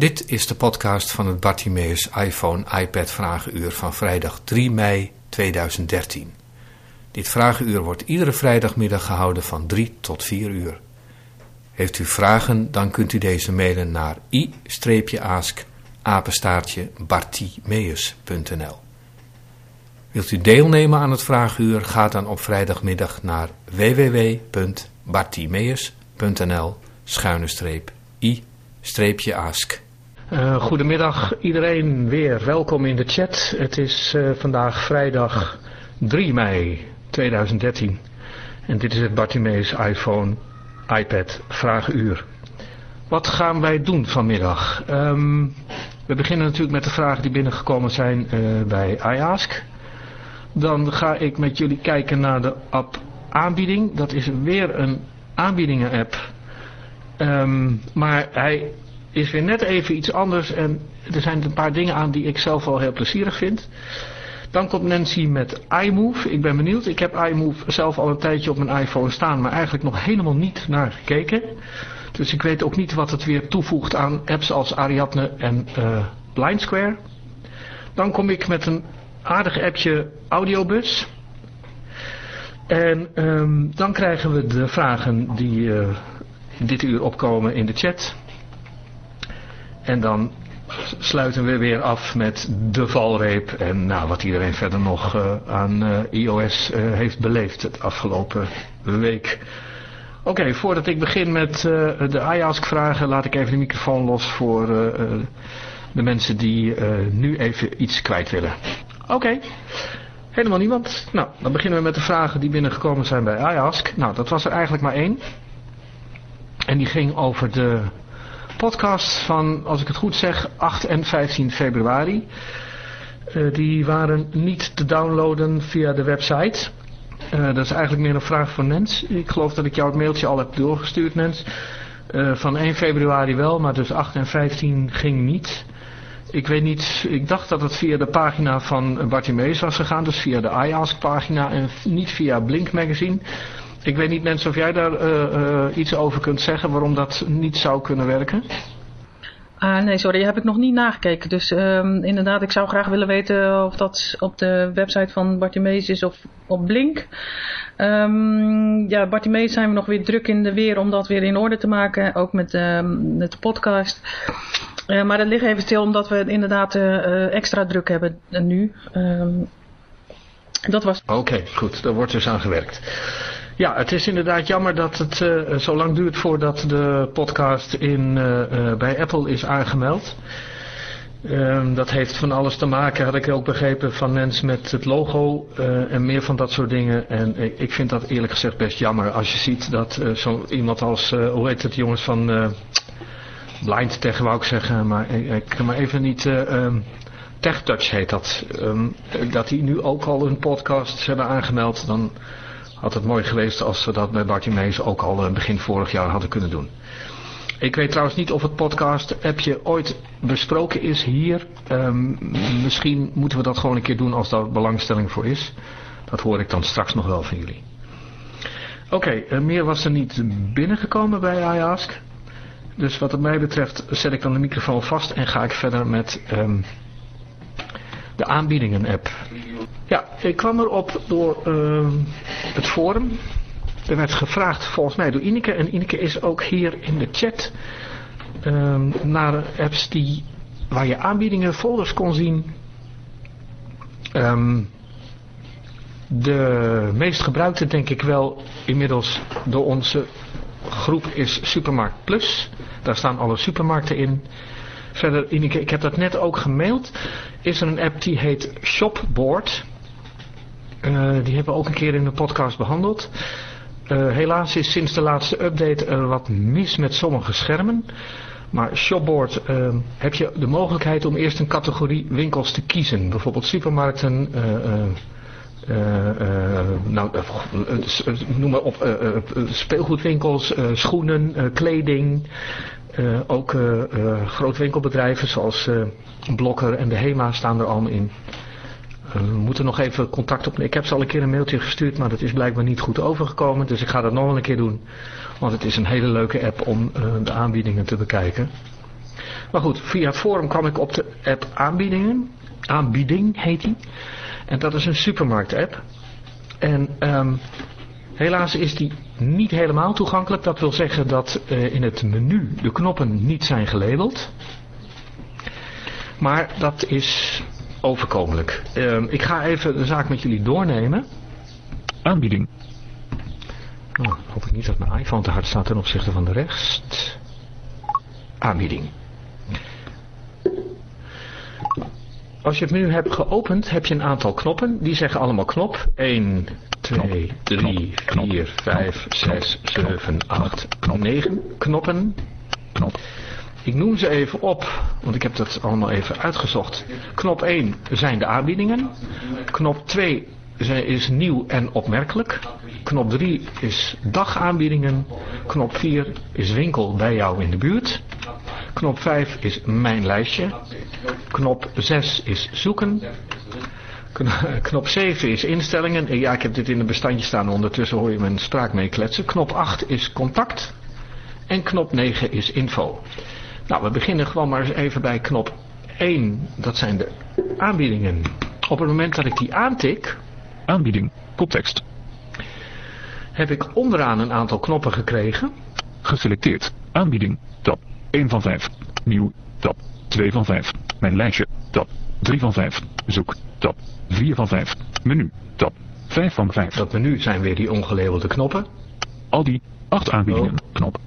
Dit is de podcast van het Bartimeus iPhone iPad Vragenuur van vrijdag 3 mei 2013. Dit vragenuur wordt iedere vrijdagmiddag gehouden van 3 tot 4 uur. Heeft u vragen, dan kunt u deze mailen naar i-ask Wilt u deelnemen aan het vragenuur, ga dan op vrijdagmiddag naar www.bartimeus.nl schuine streep i-ask. Uh, goedemiddag iedereen weer, welkom in de chat. Het is uh, vandaag vrijdag 3 mei 2013 en dit is het Bartimeus iPhone iPad vragenuur. Wat gaan wij doen vanmiddag? Um, we beginnen natuurlijk met de vragen die binnengekomen zijn uh, bij iAsk. Dan ga ik met jullie kijken naar de app aanbieding. Dat is weer een aanbiedingen app. Um, maar hij is weer net even iets anders en er zijn een paar dingen aan die ik zelf wel heel plezierig vind. Dan komt Nancy met iMove. Ik ben benieuwd. Ik heb iMove zelf al een tijdje op mijn iPhone staan, maar eigenlijk nog helemaal niet naar gekeken. Dus ik weet ook niet wat het weer toevoegt aan apps als Ariadne en uh, Blind Square. Dan kom ik met een aardig appje Audiobus. En um, dan krijgen we de vragen die uh, dit uur opkomen in de chat. En dan sluiten we weer af met de valreep en nou, wat iedereen verder nog uh, aan uh, iOS uh, heeft beleefd het afgelopen week. Oké, voordat ik begin met de iAsk vragen, laat ik even de microfoon los voor de mensen die nu even iets kwijt willen. Oké, helemaal niemand. Nou, dan beginnen we met de vragen die binnengekomen zijn bij iAsk. Nou, dat was er eigenlijk maar één. En die ging over de podcast van, als ik het goed zeg, 8 en 15 februari. Uh, die waren niet te downloaden via de website. Uh, dat is eigenlijk meer een vraag van Nens. Ik geloof dat ik jou het mailtje al heb doorgestuurd, Nens. Uh, van 1 februari wel, maar dus 8 en 15 ging niet. Ik weet niet, ik dacht dat het via de pagina van Bartimeus was gegaan, dus via de iAsk pagina en niet via Blink Magazine. Ik weet niet mensen of jij daar uh, uh, iets over kunt zeggen waarom dat niet zou kunnen werken. Ah, nee, sorry, heb ik nog niet nagekeken. Dus um, inderdaad, ik zou graag willen weten of dat op de website van Bartimeus is of op Blink. Um, ja, Bartimeus zijn we nog weer druk in de weer om dat weer in orde te maken. Ook met, um, met de podcast. Uh, maar dat ligt even stil omdat we inderdaad uh, extra druk hebben nu. dat was... Oké, okay, goed. Daar wordt dus aan gewerkt. Ja, het is inderdaad jammer dat het uh, zo lang duurt voordat de podcast in, uh, uh, bij Apple is aangemeld. Um, dat heeft van alles te maken, had ik ook begrepen, van mensen met het logo en meer van dat soort dingen. En ik, ik, vind dat eerlijk gezegd best jammer als je ziet dat zo iemand als, hoe heet het, jongens van Blind Tech wou ik zeggen, maar ik, ik maar even niet... Um, TechTouch heet dat. Um, dat die nu ook al een podcast hebben aangemeld, dan had het mooi geweest als ze dat bij Bartimeus ook al eh, begin vorig jaar hadden kunnen doen. Ik weet trouwens niet of het podcast-appje ooit besproken is hier. Um, misschien moeten we dat gewoon een keer doen als daar belangstelling voor is. Dat hoor ik dan straks nog wel van jullie. Oké, uh, meer was er niet binnengekomen bij iAsk. Dus wat het mij betreft zet ik dan de microfoon vast en ga ik verder met um, de aanbiedingen-app. Ja, ik kwam erop door uh, het forum. Er werd gevraagd volgens mij door Ineke. En Ineke is ook hier in de chat uh, naar apps die, waar je aanbiedingen, folders kon zien. Um, de meest gebruikte denk ik wel inmiddels door onze groep is Supermarkt Plus. Daar staan alle supermarkten in. Verder, Ineke, ik heb dat net ook gemaild. Is er een app die heet Shopboard. Uh, die hebben we ook een keer in de podcast behandeld. Uh, helaas is sinds de laatste update wat mis met sommige schermen. Maar Shopboard uh, heb je de mogelijkheid om eerst een categorie winkels te kiezen. Bijvoorbeeld supermarkten, nou, noem maar op, speelgoedwinkels, schoenen, kleding. Ook grootwinkelbedrijven zoals Blokker en de HEMA staan er allemaal in. Uh, we moeten nog even contact op. Ik heb ze al een keer een mailtje gestuurd, maar dat is blijkbaar niet goed overgekomen. Dus ik ga dat nog wel een keer doen. Want het is een hele leuke app om uh, de aanbiedingen te bekijken. Maar goed, via het forum kwam ik op de app aanbiedingen. Aanbieding heet die. En dat is een supermarkt-app. En ehm, helaas is die niet helemaal toegankelijk. Dat wil zeggen dat eh, in het menu de knoppen niet zijn gelabeld. Maar dat is overkomelijk. Ehm, ik ga even de zaak met jullie doornemen. Aanbieding. Oh, hoop ik niet dat mijn iPhone te hard staat ten opzichte van de rest. Aanbieding. Als je het menu hebt geopend, heb je een aantal knoppen. Die zeggen allemaal knop. 1, 2, 3, 4, 5, 6, 7, 8, 9 knoppen. Knop. Ik noem ze even op, want ik heb dat allemaal even uitgezocht. Knop 1 zijn de aanbiedingen. Knop 2 is nieuw en opmerkelijk. Knop 3 is dagaanbiedingen. Knop 4 is winkel bij jou in de buurt. Knop 5 is mijn lijstje. Knop 6 is zoeken. Knop 7 is instellingen. Ja, ik heb dit in een bestandje staan. Ondertussen hoor je mijn spraak mee kletsen. Knop 8 is contact. En knop 9 is info. Nou, we beginnen gewoon maar eens even bij knop 1. Dat zijn de aanbiedingen. Op het moment dat ik die aantik... Aanbieding. Koptekst. Heb ik onderaan een aantal knoppen gekregen. Geselecteerd. Aanbieding. Tab. 1 van 5. Nieuw. Tab. 2 van 5. Mijn lijstje. Tab. 3 van 5. Zoek. Tab. 4 van 5. Menu. Tab. 5 van 5. Dat menu zijn weer die ongelabelde knoppen. Al die 8 aanbiedingen. Knop.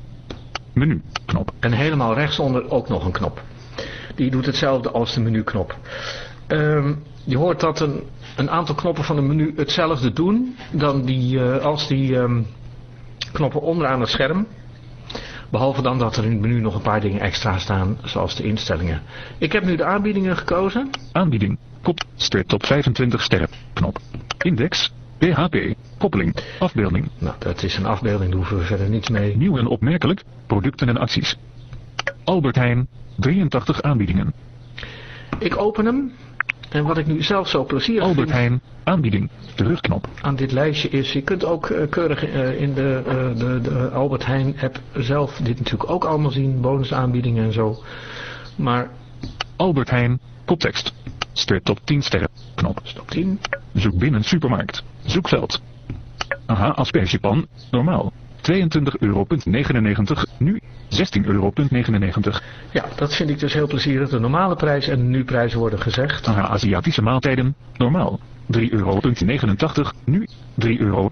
Menu. Knop. En helemaal rechtsonder ook nog een knop. Die doet hetzelfde als de menuknop. Ehm je hoort dat een, een aantal knoppen van het menu hetzelfde doen dan die, uh, als die um, knoppen onderaan het scherm. Behalve dan dat er in het menu nog een paar dingen extra staan, zoals de instellingen. Ik heb nu de aanbiedingen gekozen. Aanbieding. Kop. Ster tot 25 sterren. Knop. Index. PHP. Koppeling. Afbeelding. Nou, dat is een afbeelding, daar hoeven we verder niets mee. Nieuw en opmerkelijk. Producten en acties. Albert Heijn. 83 aanbiedingen. Ik open hem. En wat ik nu zelf zo plezierig Albert vind Heijn. Aanbieding. Terugknop. aan dit lijstje is... Je kunt ook uh, keurig uh, in de, uh, de, de Albert Heijn app zelf dit natuurlijk ook allemaal zien. Bonusaanbiedingen en zo. Maar Albert Heijn. Koptekst. Ster tot 10 sterren. Knop. stop 10. Zoek binnen supermarkt. Zoekveld. Aha, aspergepan. Normaal. 22,99 euro. Nu 16,99 euro. Ja, dat vind ik dus heel plezierig. De normale prijs en de nu-prijs worden gezegd. Aha, Aziatische maaltijden. Normaal. 3,89 euro. Nu 3,00 euro.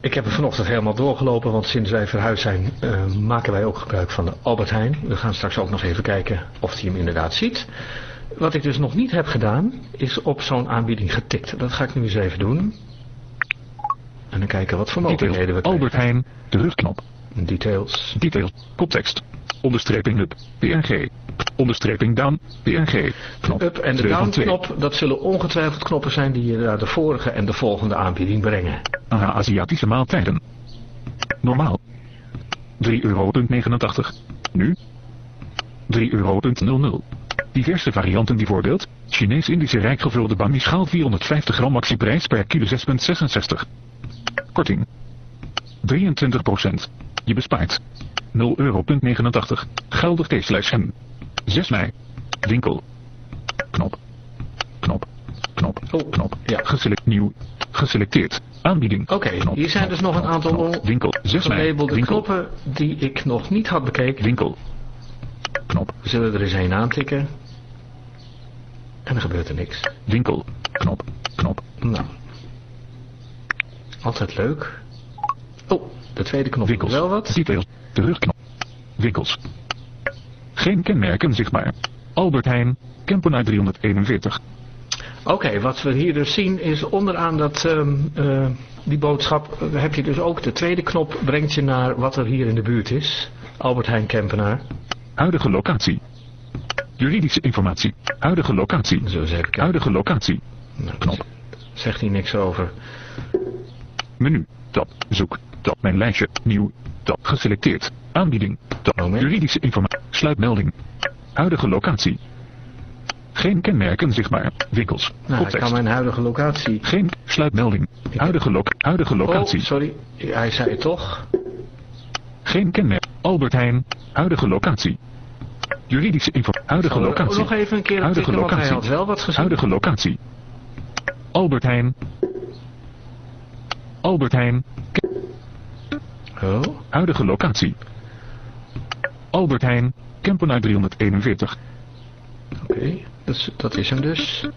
Ik heb er vanochtend helemaal doorgelopen, want sinds wij verhuisd zijn uh, maken wij ook gebruik van de Albert Heijn. We gaan straks ook nog even kijken of hij hem inderdaad ziet. Wat ik dus nog niet heb gedaan, is op zo'n aanbieding getikt. Dat ga ik nu eens even doen. En dan kijken wat voor mogelijkheden we Details. Albert Heijn. Terugknop. Details. Details. Koptekst. Onderstreping up. PNG. Onderstreping down. PNG. Knop. Up en de 2 van down 2. knop, dat zullen ongetwijfeld knoppen zijn die je naar de vorige en de volgende aanbieding brengen. Aha, Aziatische maaltijden. Normaal. 3,89 euro. Nu 3,00 euro. Diverse varianten bijvoorbeeld. Chinees-Indische rijkgevulde bami schaal 450 gram actieprijs per kilo 6,66. Korting. 23%. Je bespaart. 0,89 euro. Geldig T-slash M. 6 mei. Winkel. Knop. Knop. Knop. Oh, Knop. ja. Geselect nieuw. Geselecteerd. Aanbieding. Oké, hier zijn dus nog een aantal. Winkel. 6 mei. gelabelde Winkel. knoppen die ik nog niet had bekeken. Winkel. Knop. We zullen er eens een aantikken. En er gebeurt er niks. Winkel. Knop. Knop. Nou. Altijd leuk. Oh, de tweede knop doet Winkels. wel wat. Details. Terugknop. Winkels. Geen kenmerken zichtbaar. Albert Heijn. Kempenaar 341. Oké, wat we hier dus zien is onderaan dat, ehm, eh, die boodschap eh, heb je dus ook de tweede knop brengt je naar wat er hier in de buurt is. Albert Heijn Kempenaar. Huidige locatie. Juridische informatie. Huidige locatie. Zo even kijken. Huidige locatie. Nou, Knop. Zegt hier niks over. Menu. Tab. Zoek. Tab. Mijn lijstje. Nieuw. Tab. Geselecteerd. Aanbieding. Tab. Juridische informatie. Sluitmelding. Huidige locatie. Geen kenmerken zichtbaar. Winkels. Nou, ik kan mijn huidige locatie... Geen sluitmelding. Huidige, lok huidige locatie. Oh, sorry. Hij zei het toch. Geen kenmerk. Albert Heijn. Huidige locatie. Juridische informatie. Huidige Zal locatie. Nog even een keer Huidige tikken, want hij locatie. had wel wat gezien. Huidige locatie. Albert Heijn. Albert Heijn. Oh, Huidige locatie. Albert Heijn. Kempenaar 341. oké. Dat, is- dat is hem dus.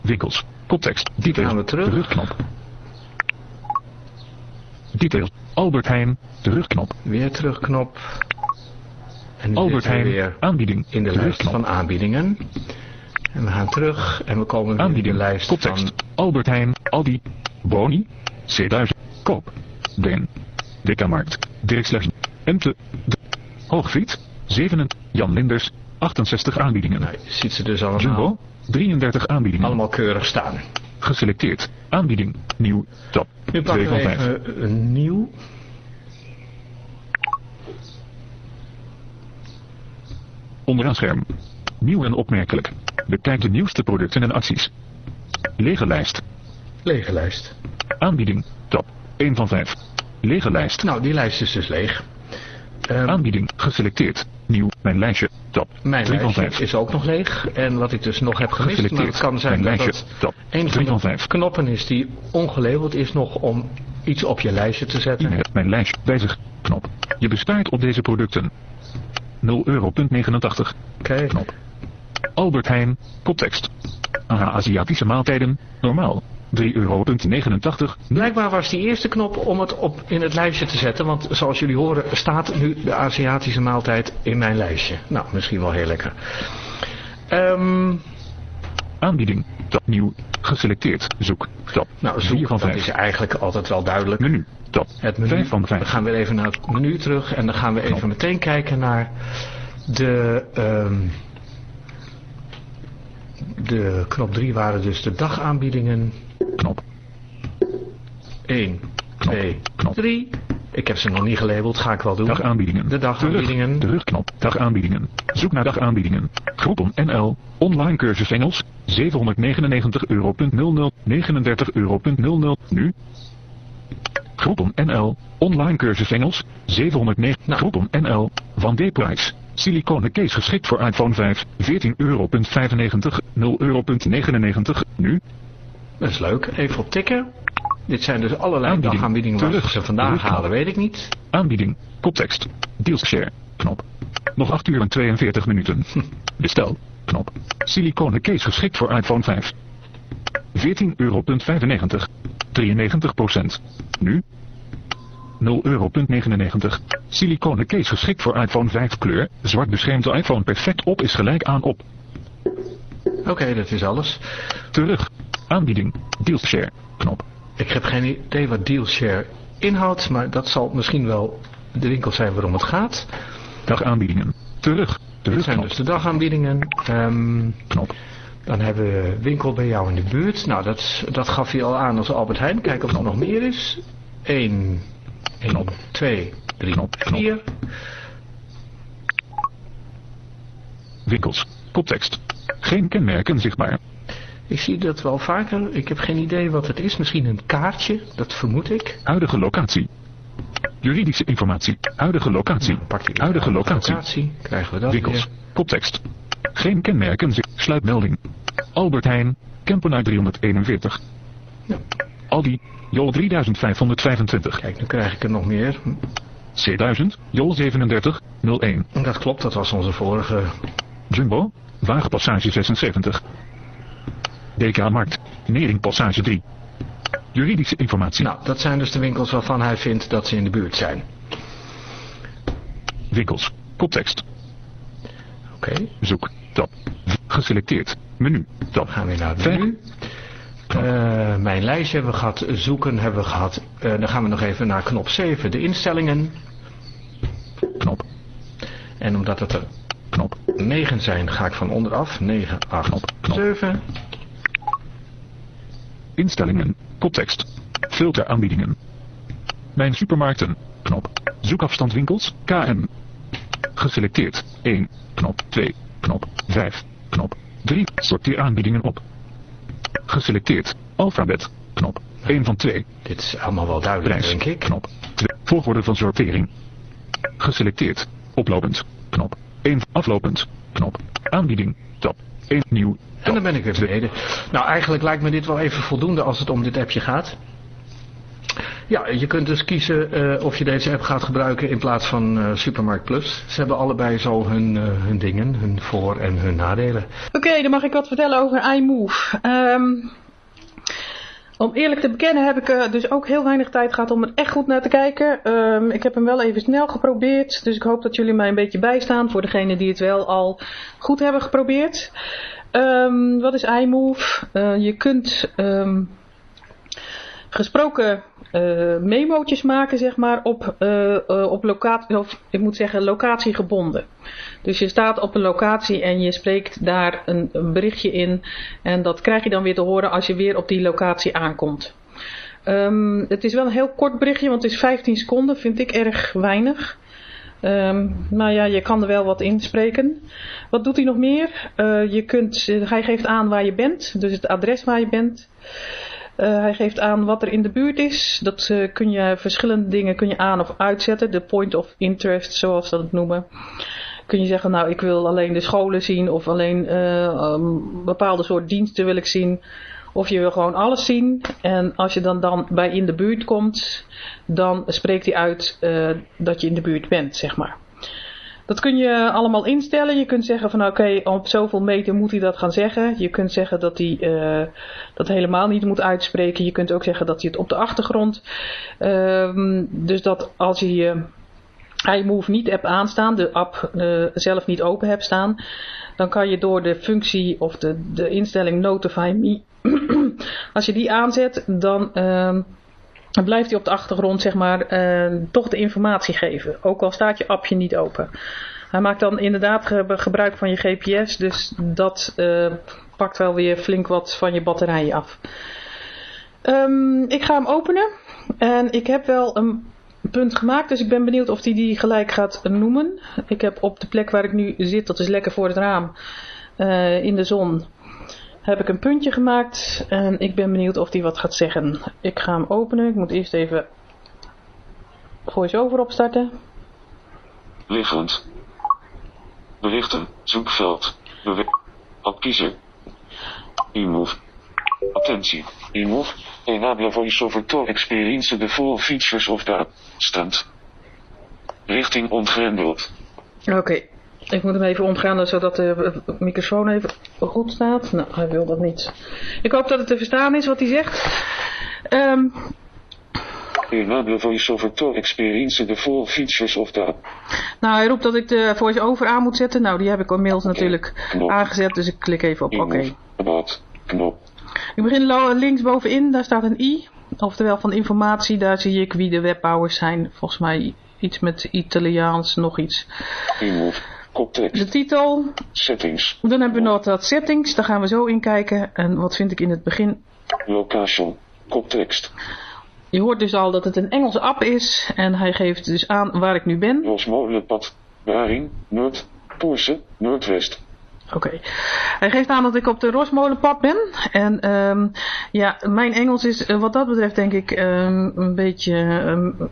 Winkels. Koptekst. Details. Gaan we terug. Terugknop. Details. Albert Heijn. Terugknop. Weer terugknop. En Albert Heijn. weer Aanbieding. in de lijst van aanbiedingen. En we gaan terug en we komen weer in de lijst Koptekst. van... Albert Heijn. Aldi. Boni. C1000. Koop. Den. Dekamarkt. Dirkslecht. Emte. D- Hoogvliet. 7. Jan Linders. 68 aanbiedingen. Nou, je ziet ze dus allemaal, Jumbo. 33 aanbiedingen. allemaal keurig staan. Geselecteerd. Aanbieding. Nieuw. Tab. Nu 2 pakken van we 5. even een nieuw. Onderaan scherm. Nieuw en opmerkelijk. Bekijk de nieuwste producten en acties. Lege lijst. Lege lijst. Aanbieding. Tab. 1 van 5. Lege lijst. Nou, die lijst is dus leeg. Ehm, Aanbieding. Geselecteerd. Nieuw. Mijn lijstje. Tab. mijn 3 van lijstje 5. is ook nog leeg. En wat ik dus nog heb gemist, maar het Geselecteerd. kan zijn Mijn dat lijstje. Tab. een 3 van de 5. knoppen is die ongelabeld is nog om iets op je lijstje te zetten. E-mail. Mijn lijstje. Wijzig. Knop. Je bespaart op deze producten. 0 euro. 89. Oké. Knop. Albert Heijn. Koptekst. Aziatische maaltijden. Normaal. 3 euro. 89. Blijkbaar was die eerste knop om het op in het lijstje te zetten. Want zoals jullie horen staat nu de Aziatische maaltijd in mijn lijstje. Nou, misschien wel heel lekker. Ehm, Aanbieding. Tab. Nieuw. Geselecteerd. Zoek. Tab. nou, 4 zoek, van dat 5. is eigenlijk altijd wel duidelijk. Menu. Tab. Het menu. 5 van We 5. gaan weer even naar het menu terug. En dan gaan we even meteen kijken naar de... ehm, de knop 3 waren dus de dagaanbiedingen. Knop. 1, 2, Knop. 3. Ik heb ze nog niet gelabeld, ga ik wel doen. Dagaanbiedingen. De dagaanbiedingen. Terug. Terugknop. Dagaanbiedingen. Zoek naar dagaanbiedingen. Groupon NL. Online cursus Engels. 799 euro. 39 euro. Nu. Groupon NL. Online cursus Engels. 709. Nou. Groupon NL. Van D. Price. Siliconen case geschikt voor iPhone 5. 14 euro. 95. 0 euro. 99. Nu. Dat is leuk. Even op tikken. Dit zijn dus allerlei Aanbieding. dagaanbiedingen. Waar Terug. ze vandaag halen, weet ik niet. Aanbieding. Koptekst. Dealshare. Knop. Nog 8 uur en 42 minuten. Bestel. Knop. Siliconen case geschikt voor iPhone 5. 14 euro. 95. 93 procent. Nu. 0 euro. 99. Siliconen case geschikt voor iPhone 5 kleur. Zwart beschermt de iPhone perfect op is gelijk aan op. Oké, dat is alles. Terug. Aanbieding. Dealshare. Knop. Ik heb geen idee wat Dealshare inhoudt, maar dat zal misschien wel de winkel zijn waarom het gaat. Dagaanbiedingen. Terug. Dit zijn dus de dagaanbiedingen. Ehm, Knop. dan hebben we winkel bij jou in de buurt. Nou, dat, dat gaf hij al aan als Albert Heijn. Kijken of er nog meer is. 1, 1 Knop. 2, 3, Knop, knop. 4. Winkels. Koptekst. Geen kenmerken zichtbaar. Ik zie dat wel vaker. Ik heb geen idee wat het is. Misschien een kaartje. Dat vermoed ik. Huidige locatie. Juridische informatie. Huidige locatie. Pak Huidige locatie. locatie. Krijgen we dat Winkels. weer. Koptekst. Geen kenmerken. Sluitmelding. Albert Heijn. Kempenaar 341. Ja. Aldi. Jol 3525. Kijk, nu krijg ik er nog meer. C1000. Jol 37. 01. Dat klopt, dat was onze vorige. Jumbo. Wagenpassage 76. DK Markt. Nering Passage 3. Juridische informatie. Nou, dat zijn dus de winkels waarvan hij vindt dat ze in de buurt zijn. Winkels. Koptekst. Oké, Zoek. Tab. Geselecteerd. Menu. Tab. we gaan weer naar het menu. Eh, mijn lijstje hebben we gehad, zoeken hebben we gehad. Eh, dan gaan we nog even naar knop 7, de instellingen. Knop. En omdat het er Knop. 9 zijn, ga ik van onderaf. 9, 8, Knop, knop. 7. Instellingen. Koptekst. Filter aanbiedingen. Mijn supermarkten. Knop. Zoekafstand winkels. KM. Geselecteerd. 1. Knop. 2. Knop. 5. Knop. 3. Sorteer aanbiedingen op. Geselecteerd. Alfabet. Knop. 1 van 2. Dit is allemaal wel duidelijk, Prijs. denk ik. Knop. 2. Volgorde van sortering. Geselecteerd. Oplopend. Knop. 1. Aflopend. knop. Aanbieding, tab. 1 nieuw. En dan ben ik weer beneden. Nou, eigenlijk lijkt me dit wel even voldoende als het om dit appje gaat. Ja, je kunt dus kiezen uh, of je deze app gaat gebruiken in plaats van uh, Supermarkt Plus. Ze hebben allebei zo hun, uh, hun dingen, hun voor- en hun nadelen. Oké, dan mag ik wat vertellen over iMove. Um, om eerlijk te bekennen heb ik dus ook heel weinig tijd gehad om er echt goed naar te kijken. Um, ik heb hem wel even snel geprobeerd, dus ik hoop dat jullie mij een beetje bijstaan voor degenen die het wel al goed hebben geprobeerd. Um, wat is iMove? je kunt gesproken uh, memootjes maken, zeg maar, op, uh, op locatie, of ik moet zeggen locatiegebonden. Dus je staat op een locatie en je spreekt daar een, een, berichtje in en dat krijg je dan weer te horen als je weer op die locatie aankomt. Um, het is wel een heel kort berichtje, want het is 15 seconden, vind ik erg weinig. Um, maar ja, je kan er wel wat inspreken. Wat doet hij nog meer? je kunt, hij geeft aan waar je bent, dus het adres waar je bent. Uh, hij geeft aan wat er in de buurt is. Dat kun je verschillende dingen kun je aan of uitzetten. De point of interest, zoals ze dat noemen. Kun je zeggen, nou ik wil alleen de scholen zien of alleen uh, um, bepaalde soort diensten wil ik zien. Of je wil gewoon alles zien. En als je dan, dan bij in de buurt komt, dan spreekt hij uit dat je in de buurt bent, zeg maar. Dat kun je allemaal instellen. Je kunt zeggen van oké, op zoveel meter moet hij dat gaan zeggen. Je kunt zeggen dat hij uh, dat helemaal niet moet uitspreken. Je kunt ook zeggen dat hij het op de achtergrond. Uh, dus dat als je je iMove niet app aanstaan, de app zelf niet open hebt staan, dan kan je door de functie of de, de instelling Notify Me, als je die aanzet, dan ehm, dan blijft hij op de achtergrond zeg maar uh, toch de informatie geven. Ook al staat je appje niet open. Hij maakt dan inderdaad gebruik van je GPS. Dus dat uh, pakt wel weer flink wat van je batterijen af. Um, ik ga hem openen. En ik heb wel een punt gemaakt. Dus ik ben benieuwd of hij die, die gelijk gaat noemen. Ik heb op de plek waar ik nu zit. Dat is lekker voor het raam. Uh, in de zon heb ik een puntje gemaakt en ik ben benieuwd of die wat gaat zeggen. Ik ga hem openen. Ik moet eerst even voice-over opstarten. Liggend. Berichten. Zoekveld. Bewe op kiezer. E-move. Attentie. E-move. Enable voice-over to experience the full features of the stand. Richting ontgrendeld. Oké. Okay. Ik moet hem even omgaan zodat de microfoon even goed staat. Nou, hij wil dat niet. Ik hoop dat het te verstaan is wat hij zegt. Um, Enable voice-over to experience the full features of the... Nou, hij roept dat ik de voice-over aan moet zetten. Nou, die heb ik inmiddels natuurlijk aangezet, dus ik klik even op oké. Okay. knop. Ik begin links bovenin, daar staat een i. Oftewel van informatie, daar zie ik wie de webbouwers zijn. Volgens mij iets met Italiaans, nog iets. Koptekst. De titel. Settings. Dan hebben we nog dat settings. Daar gaan we zo in kijken. En wat vind ik in het begin? Location. Koptekst. Je hoort dus al dat het een Engelse app is. En hij geeft dus aan waar ik nu ben. Rosmolenpad. Waring. Noord. Poerse. Noordwest. Oké. Hij geeft aan dat ik op de Rosmolenpad ben. En um, ja, mijn Engels is wat dat betreft denk ik um, een beetje um,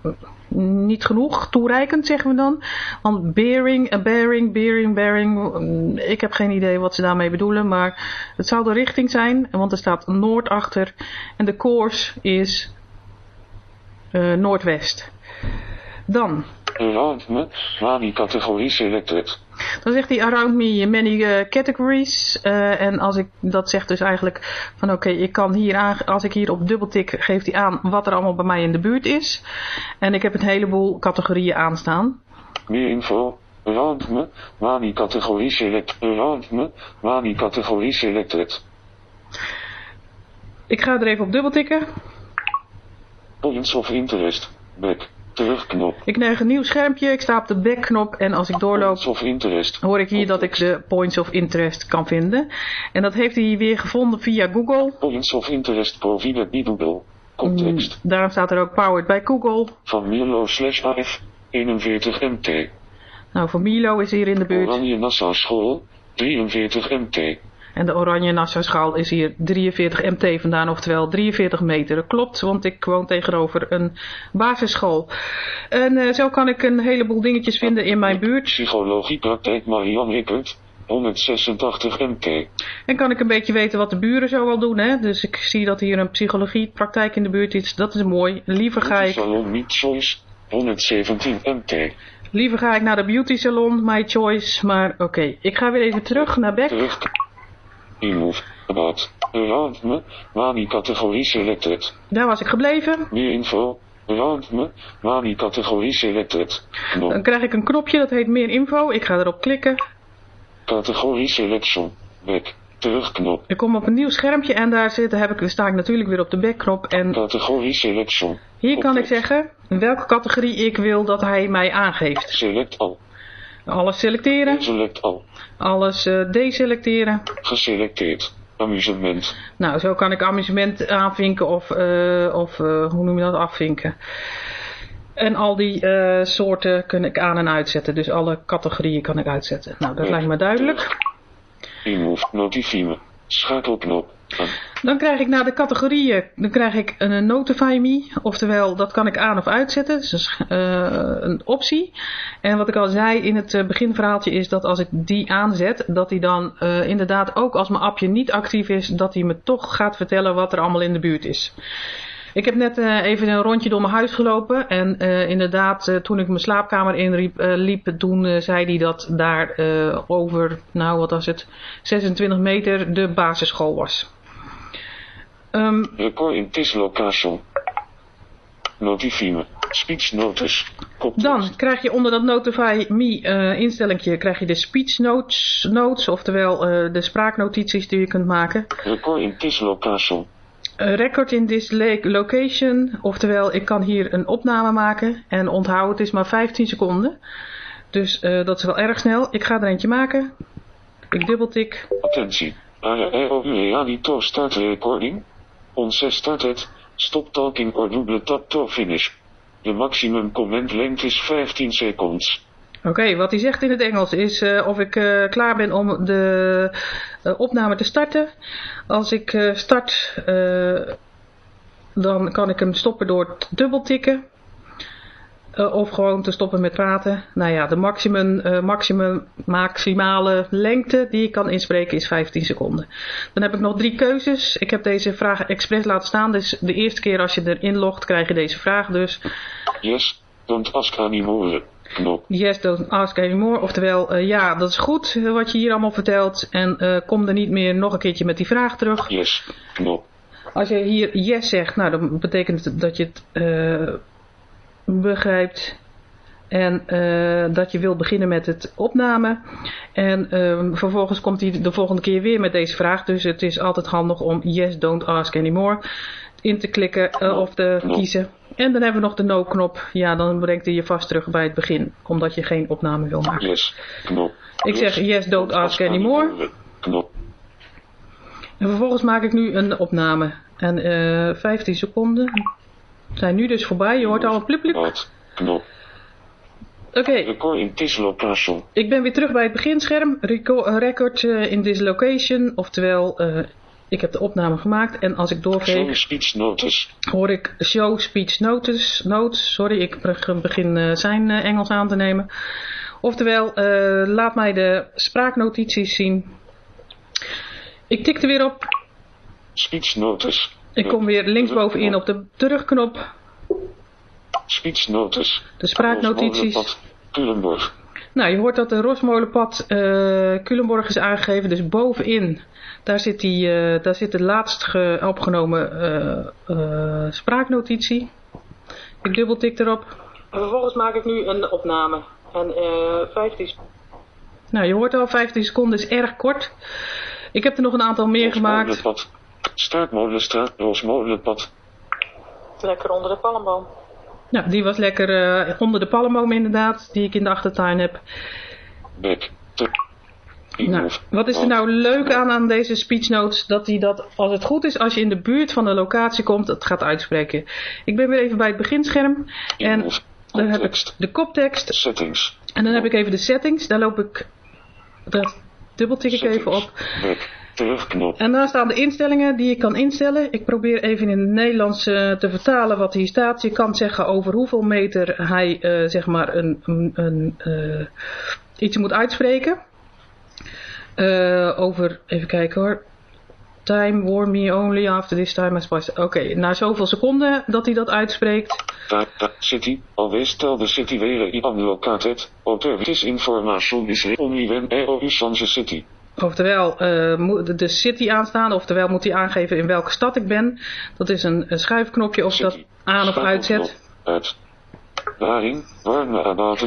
niet genoeg toereikend, zeggen we dan. Want bearing, a bearing, bearing, bearing. Ik heb geen idee wat ze daarmee bedoelen. Maar het zou de richting zijn. Want er staat noord achter. En de course is uh, noordwest. Dan. Wani categorie selected. Dan zegt hij around me many uh, categories. Uh, en als ik dat zeg dus eigenlijk van oké, okay, ik kan hier aan, als ik hier op dubbeltik geeft hij aan wat er allemaal bij mij in de buurt is. En ik heb een heleboel categorieën aanstaan. Meer info. Around me, Wani categorie select. Around me, Wani categorie selected. Ik ga er even op dubbeltikken. Points of interest. Back. Terugknop. Ik krijg een nieuw schermpje, ik sta op de backknop en als ik doorloop hoor ik hier dat ik de points of interest kan vinden. En dat heeft hij weer gevonden via Google. Points of interest provided by Google. Context. Mm, daarom staat er ook powered by Google. Van Milo slash AF 41 MT. Nou, voor Milo is hier in de buurt. Oranje Nassau School 43 MT. En de oranje Nassau schaal is hier 43 mt vandaan, oftewel 43 meter. Dat klopt, want ik woon tegenover een basisschool. En uh, zo kan ik een heleboel dingetjes vinden in mijn buurt. Psychologiepraktijk Marian Rippert. 186 MK. En kan ik een beetje weten wat de buren zo wel doen, hè? Dus ik zie dat hier een psychologiepraktijk in de buurt is. Dat is mooi. Liever ga ik, Salon Meet Choice, 117 MK. liever ga ik naar de beauty salon, my choice. Maar oké, ik ga weer even terug naar. Terug. Remove. About. Around me. Wani categorie selected. Daar was ik gebleven. Meer info. Around me. Wani categorie selected. Dan Knop. krijg ik een knopje, dat heet meer info. Ik ga erop klikken. Categorie selection. Back. Terugknop. Ik kom op een nieuw schermpje en daar zit, heb ik, sta ik natuurlijk weer op de backknop. En Categorie selection. hier kan ik zeggen welke categorie ik wil dat hij mij aangeeft. Select al. Alles selecteren, Select al. alles eh, deselecteren. Geselecteerd. Amusement. Nou, zo kan ik amusement aanvinken of, eh, of eh, hoe noem je dat, afvinken. En al die soorten kan ik aan en uitzetten. Dus alle categorieën kan ik uitzetten. Nou, dat Ja. lijkt me duidelijk. Remove. Notifie Schakelknop. Dan krijg ik naar de categorieën, dan krijg ik een Notify Me. Oftewel, dat kan ik aan of uitzetten. Dus dat is eh, een optie. En wat ik al zei in het eh, beginverhaaltje is dat als ik die aanzet, dat hij dan eh, inderdaad ook als mijn appje niet actief is, dat hij me toch gaat vertellen wat er allemaal in de buurt is. Ik heb net eh, even een rondje door mijn huis gelopen. En eh, inderdaad, eh, toen ik mijn slaapkamer inliep, liep, toen zei hij dat daar over, nou wat was het, 26 meter de basisschool was. Ehm, Record in this location. Notifie me. Speech. Koptekst. dan krijg je onder dat Notify Me eh instellingje krijg je de speech notes, notes oftewel eh, de spraaknotities die je kunt maken. Record in this location. Record in this location, oftewel ik kan hier een opname maken en onthoud het is maar 15 seconden. Dus eh, dat is wel erg snel. Ik ga er eentje maken. Ik dubbeltik. Attentie. ARO Realito start recording. Onze started. Stop talking or double tap to finish. De maximum comment lengte is 15 seconds. Oké, wat hij zegt in het Engels is eh, of ik eh, klaar ben om de eh, opname te starten. Als ik start, dan kan ik hem stoppen door te dubbeltikken. Eh, of gewoon te stoppen met praten. Nou ja, de maximum, maximum, maximale lengte die ik kan inspreken is 15 seconden. Dan heb ik nog drie keuzes. Ik heb deze vraag expres laten staan. Dus de eerste keer als je erin logt krijg je deze vraag dus. Yes. Don't ask anymore. Yes, don't ask anymore. Oftewel, eh, ja, dat is goed eh, wat je hier allemaal vertelt. En eh, kom er niet meer nog een keertje met die vraag terug. Yes. Knop. Als je hier yes zegt, nou, dan betekent het dat je het begrijpt. En dat je wil beginnen met het opname. En ehm, vervolgens komt hij de volgende keer weer met deze vraag. Dus het is altijd handig om yes, don't ask anymore in te klikken eh, of te kiezen. En dan hebben we nog de no-knop. Ja, dan brengt hij je vast terug bij het begin. Omdat je geen opname wil maken. Yes. Knop. Ik zeg yes, don't ask anymore. Knop. En vervolgens maak ik nu een opname. En eh 15 seconden zijn nu dus voorbij. Je hoort al een plip plip. Oké, Out. Knop. Record in this location. ik ben weer terug bij het beginscherm. Reco- eh, record eh, in this location. Oftewel, eh, ik heb de opname gemaakt. En als ik Show doorgeef, speech notice. hoor ik show speech notice. Notes. Sorry, ik be- begin eh, zijn eh, Engels aan te nemen. Oftewel, eh, laat mij de spraaknotities zien. Ik tik er weer op. Speech notice. Ik kom weer linksbovenin op de terugknop. Speech notice. De spraaknotities. Culemborg. Nou, je hoort dat de Rosmolenpad eh Culemborg is aangegeven. Dus bovenin, daar zit, die, eh, daar zit de laatst ge- opgenomen eh, eh, spraaknotitie. Ik dubbeltik erop. En vervolgens maak ik nu een opname. En 15 Nou, je hoort al, 15 seconden is erg kort. Ik heb er nog een aantal meer gemaakt. Rosmolenpad. Staartmolenstraat, Roosmolenpad. Lekker onder de palmboom. Nou, die was lekker eh, onder de palmboom inderdaad, die ik in de achtertuin heb. Nou, wat is er nou leuk aan aan deze speech notes? Dat hij dat, als het goed is, als je in de buurt van de locatie komt, het gaat uitspreken. Ik ben weer even bij het beginscherm. En dan heb ik de koptekst. Settings. En dan heb ik even de settings. Daar loop ik, dat dubbeltik ik even op. Terugknop. En daar staan de instellingen die je kan instellen. Ik probeer even in het Nederlands eh, te vertalen wat hier staat. Je kan zeggen over hoeveel meter hij eh, zeg maar een, een, eh, iets moet uitspreken. Over, even kijken hoor. Time warn me only after this time has passed. Oké, na zoveel seconden dat hij dat uitspreekt. City, always tell the city where I am located, or this information is only when I am the city. Oftewel, eh, moet de city aanstaan, oftewel moet hij aangeven in welke stad ik ben. Dat is een, een schuifknopje of dat aan of uitzet. Uit.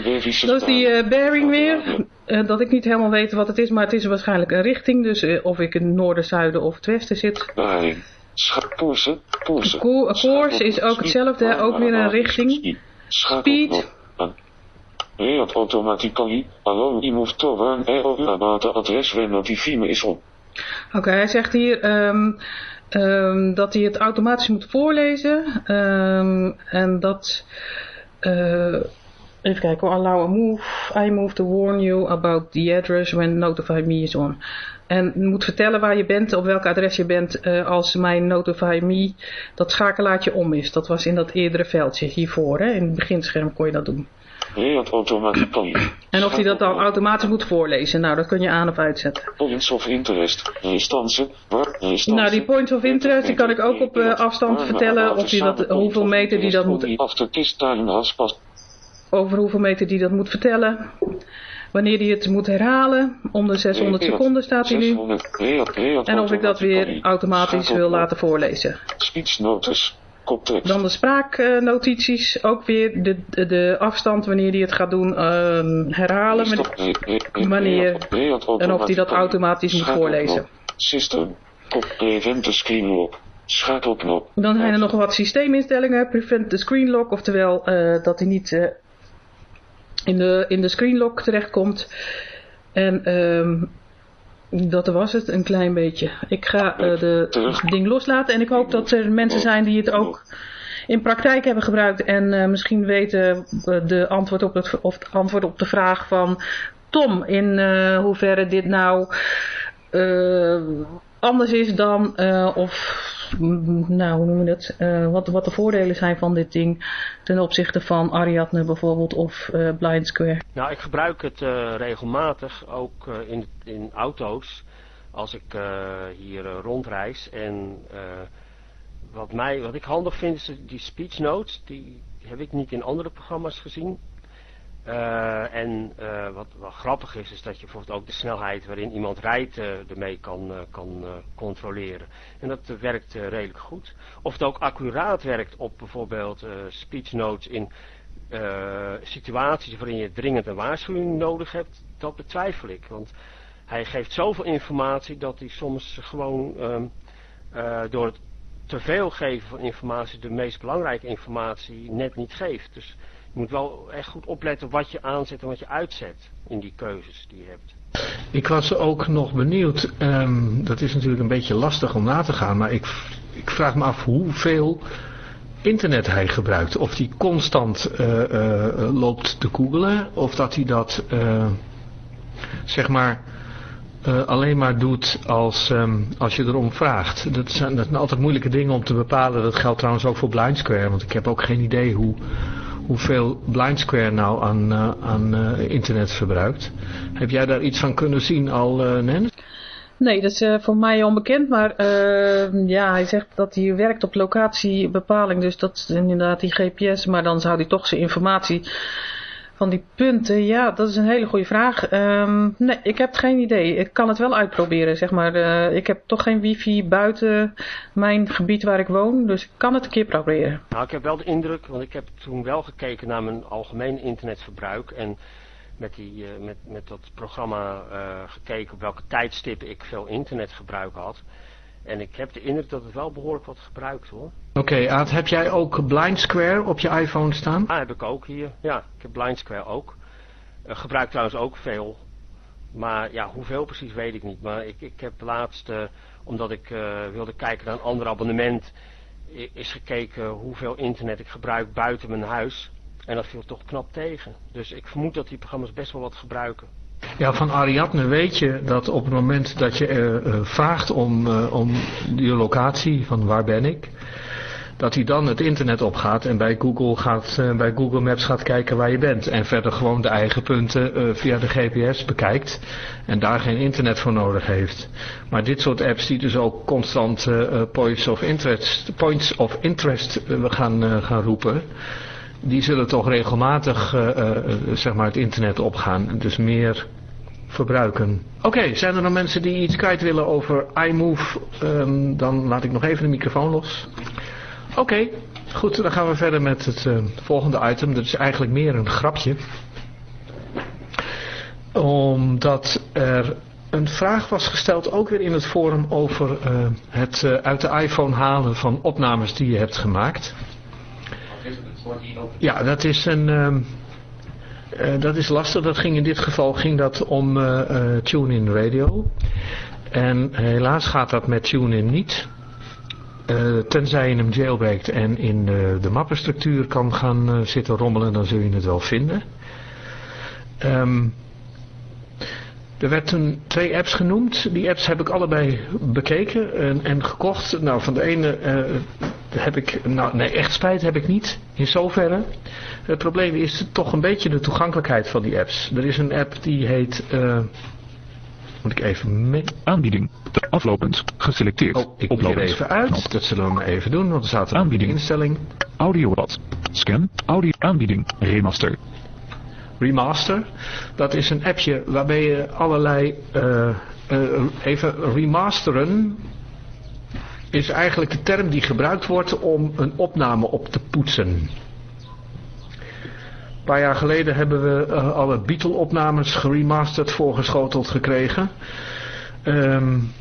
Davische Dat is die eh, bearing weer. Eh, dat ik niet helemaal weet wat het is, maar het is waarschijnlijk een richting. Dus eh, of ik in het noorden, zuiden of het westen zit. Bearing. Scha- koersen, koersen. Ko- koers is ook hetzelfde, ook weer een richting. Speed. Automatically, allow I move to warn I about the address when notify is on. Oké, hij zegt hier ehm, ehm, dat hij het automatisch moet voorlezen. ehm, en dat... eh, even kijken, allow a move. I move to warn you about the address when notify me is on. En moet vertellen waar je bent, op welk adres je bent, eh, als mijn notify me, dat schakelaartje om is. Dat was in dat eerdere veldje hiervoor, hè? in het beginscherm kon je dat doen. Automatically. En of hij dat dan automatisch moet voorlezen, nou dat kun je aan of uitzetten. Points of interest, restantie. Nou, die points of interest, die kan ik ook op eh, afstand vertellen of die dat, hoeveel meter die dat moet, over hoeveel meter die dat moet vertellen. Wanneer die het moet herhalen, om de 600 seconden staat hij nu. 600, read, read En of ik dat weer automatisch wil laten voorlezen. Speech notice, Dan de spraaknotities, ook weer de, de, de afstand wanneer die het gaat doen, ehm, herhalen. Wanneer- En of die dat automatisch moet voorlezen. System, kop, prevent de screen lock. Schakelknop. Dan zijn er nog wat systeeminstellingen. Prevent the screen lock, oftewel eh, dat hij niet eh, in, de, in de screen lock terechtkomt. En ehm, dat was het een klein beetje. Ik ga eh, de Terug. ding loslaten en ik hoop dat er mensen zijn die het ook in praktijk hebben gebruikt en eh, misschien weten eh, de antwoord op het, of het antwoord op de vraag van Tom in hoeverre dit nou eh, anders is dan of nou hoe noemen we het eh, wat, wat de voordelen zijn van dit ding ten opzichte van Ariadne bijvoorbeeld of eh, Blind Square. Nou, ik gebruik het eh, regelmatig, ook in, in auto's, als ik hier rondreis. En wat, mij, wat ik handig vind, is die speech notes. Die heb ik niet in andere programma's gezien. Eh, en eh, wat, wat grappig is, is dat je bijvoorbeeld ook de snelheid waarin iemand rijdt eh, ermee kan, kan controleren. En dat werkt redelijk goed. Of het ook accuraat werkt op bijvoorbeeld speech notes in situaties waarin je dringend een waarschuwing nodig hebt, dat betwijfel ik. Want hij geeft zoveel informatie dat hij soms gewoon ehm, eh, door het te veel geven van informatie, de meest belangrijke informatie, net niet geeft. Dus je moet wel echt goed opletten wat je aanzet en wat je uitzet in die keuzes die je hebt. Ik was ook nog benieuwd, ehm, dat is natuurlijk een beetje lastig om na te gaan, maar ik, ik vraag me af hoeveel internet hij gebruikt. Of hij constant eh, eh, loopt te googlen, of dat hij dat, eh, zeg maar, alleen maar doet als, ehm, als je erom vraagt. Dat zijn, dat zijn altijd moeilijke dingen om te bepalen. Dat geldt trouwens ook voor Blind Square, want ik heb ook geen idee hoe, hoeveel Blind Square nou aan, eh, aan eh, internet verbruikt. Heb jij daar iets van kunnen zien al, eh Nen? Nee, dat is voor mij onbekend, maar ja, hij zegt dat hij werkt op locatiebepaling, dus dat is inderdaad die GPS, maar dan zou hij toch zijn informatie van die punten, ja, dat is een hele goede vraag. Ehm, nee, ik heb geen idee. Ik kan het wel uitproberen, zeg maar. Eh, ik heb toch geen wifi buiten mijn gebied waar ik woon, dus ik kan het een keer proberen. Nou, ik heb wel de indruk, want ik heb toen wel gekeken naar mijn algemeen internetverbruik en met, die, eh, met, met dat programma eh, gekeken op welke tijdstippen ik veel internetgebruik had. En ik heb de indruk dat het wel behoorlijk wat gebruikt hoor. Oké, Aad, heb jij ook Blind Square op je iPhone staan? Ah, heb ik ook hier. Ja, ik heb Blind Square ook. Eh, gebruik trouwens ook veel. Maar ja, hoeveel precies weet ik niet. Maar ik, ik heb laatst, eh, omdat ik eh, wilde kijken naar een ander abonnement, is gekeken hoeveel internet ik gebruik buiten mijn huis. En dat viel toch knap tegen. Dus ik vermoed dat die programma's best wel wat gebruiken. Ja, van Ariadne weet je dat op het moment dat je eh, eh, vraagt om, eh, om je locatie, van waar ben ik, dat hij dan het internet opgaat en bij Google, gaat, bij Google Maps gaat kijken waar je bent. En verder gewoon de eigen punten via de GPS bekijkt en daar geen internet voor nodig heeft. Maar dit soort apps die dus ook constant points of interest, points of interest gaan, gaan roepen, die zullen toch regelmatig zeg maar het internet opgaan. Dus meer verbruiken. Oké, zijn er nog mensen die iets kwijt willen over iMove? Um, dan laat ik nog even de microfoon los. Oké, goed, dan gaan we verder met het volgende item. Dat is eigenlijk meer een grapje. Omdat er een vraag was gesteld, ook weer in het forum, over het uit de iPhone halen van opnames die je hebt gemaakt. Ja, dat is een... Uh, dat is lastig. Dat ging in dit geval ging dat om TuneIn Radio. En helaas gaat dat met TuneIn niet. Uh, tenzij je hem jailbreakt en in uh, de mappenstructuur kan gaan uh, zitten rommelen, dan zul je het wel vinden. Um, er werden twee apps genoemd. Die apps heb ik allebei bekeken en, en gekocht. Nou, van de ene heb ik, nou nee, echt spijt heb ik niet, in zoverre. Het probleem is toch een beetje de toegankelijkheid van die apps. Er is een app die heet moet ik even mee... Aanbieding. Aflopend. Geselecteerd. Oh, ik moet er even uit. Dat zullen we maar even doen, want er staat een aanbieding. instelling. Audiopad. Scan. Audio. Aanbieding. Remaster. Remaster. Dat is een appje waarbij je allerlei... Uh, uh, even remasteren is eigenlijk de term die gebruikt wordt om een opname op te poetsen paar jaar geleden hebben we uh, alle Beatle-opnames geremasterd voorgeschoteld gekregen. Um,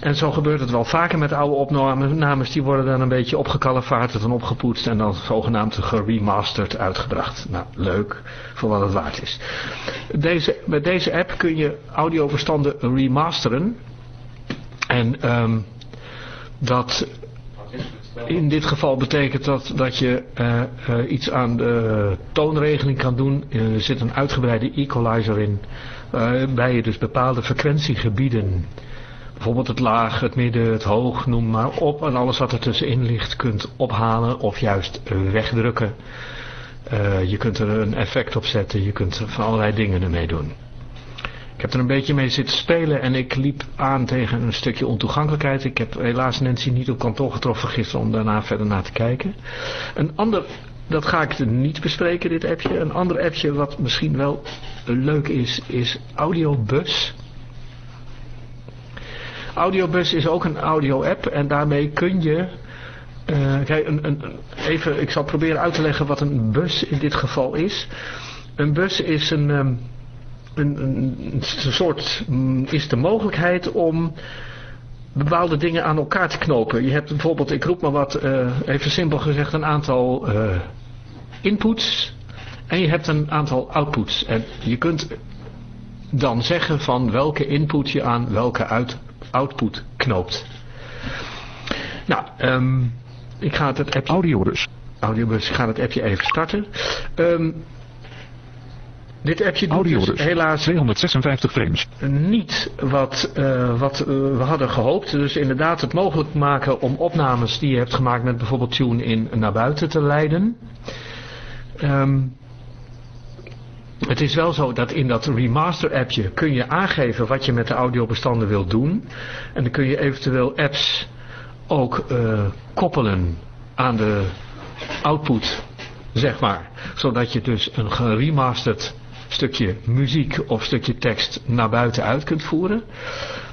en zo gebeurt het wel vaker met oude opnames. Die worden dan een beetje opgekalevaard en opgepoetst en dan zogenaamd geremasterd uitgebracht. Nou, leuk voor wat het waard is. Deze, met deze app kun je audiobestanden remasteren. En um, dat in dit geval betekent dat dat je uh, uh, iets aan de toonregeling kan doen. Er zit een uitgebreide equalizer in. Waarbij je dus bepaalde frequentiegebieden, bijvoorbeeld het laag, het midden, het hoog, noem maar op. En alles wat er tussenin ligt kunt ophalen of juist wegdrukken. Je kunt er een effect op zetten, je kunt van allerlei dingen ermee doen. Ik heb er een beetje mee zitten spelen en ik liep aan tegen een stukje ontoegankelijkheid. Ik heb helaas Nancy niet op kantoor getroffen gisteren om daarna verder naar te kijken. Een ander, dat ga ik niet bespreken dit appje. Een ander appje wat misschien wel leuk is, is Audiobus. Audiobus is ook een audio app en daarmee kun je... Kijk, een, een, even, ik zal proberen uit te leggen wat een bus in dit geval is. Een bus is een... Um, een, een, soort mm, is de mogelijkheid om bepaalde dingen aan elkaar te knopen. Je hebt bijvoorbeeld, ik roep maar wat, uh, even simpel gezegd, een aantal uh, inputs en je hebt een aantal outputs. En je kunt dan zeggen van welke input je aan welke uit, output knoopt. Nou, um, ik ga het, het appje... Audiobus. Audiobus, ik ga het appje even starten. Um, dit appje doet Audio dus helaas 256 frames. niet wat, uh, wat uh, we hadden gehoopt. Dus inderdaad het mogelijk maken om opnames die je hebt gemaakt met bijvoorbeeld TuneIn naar buiten te leiden. Um, het is wel zo dat in dat remaster appje kun je aangeven wat je met de audiobestanden wilt doen. En dan kun je eventueel apps ook uh, koppelen aan de output, zeg maar. Zodat je dus een geremasterd stukje muziek of stukje tekst naar buiten uit kunt voeren.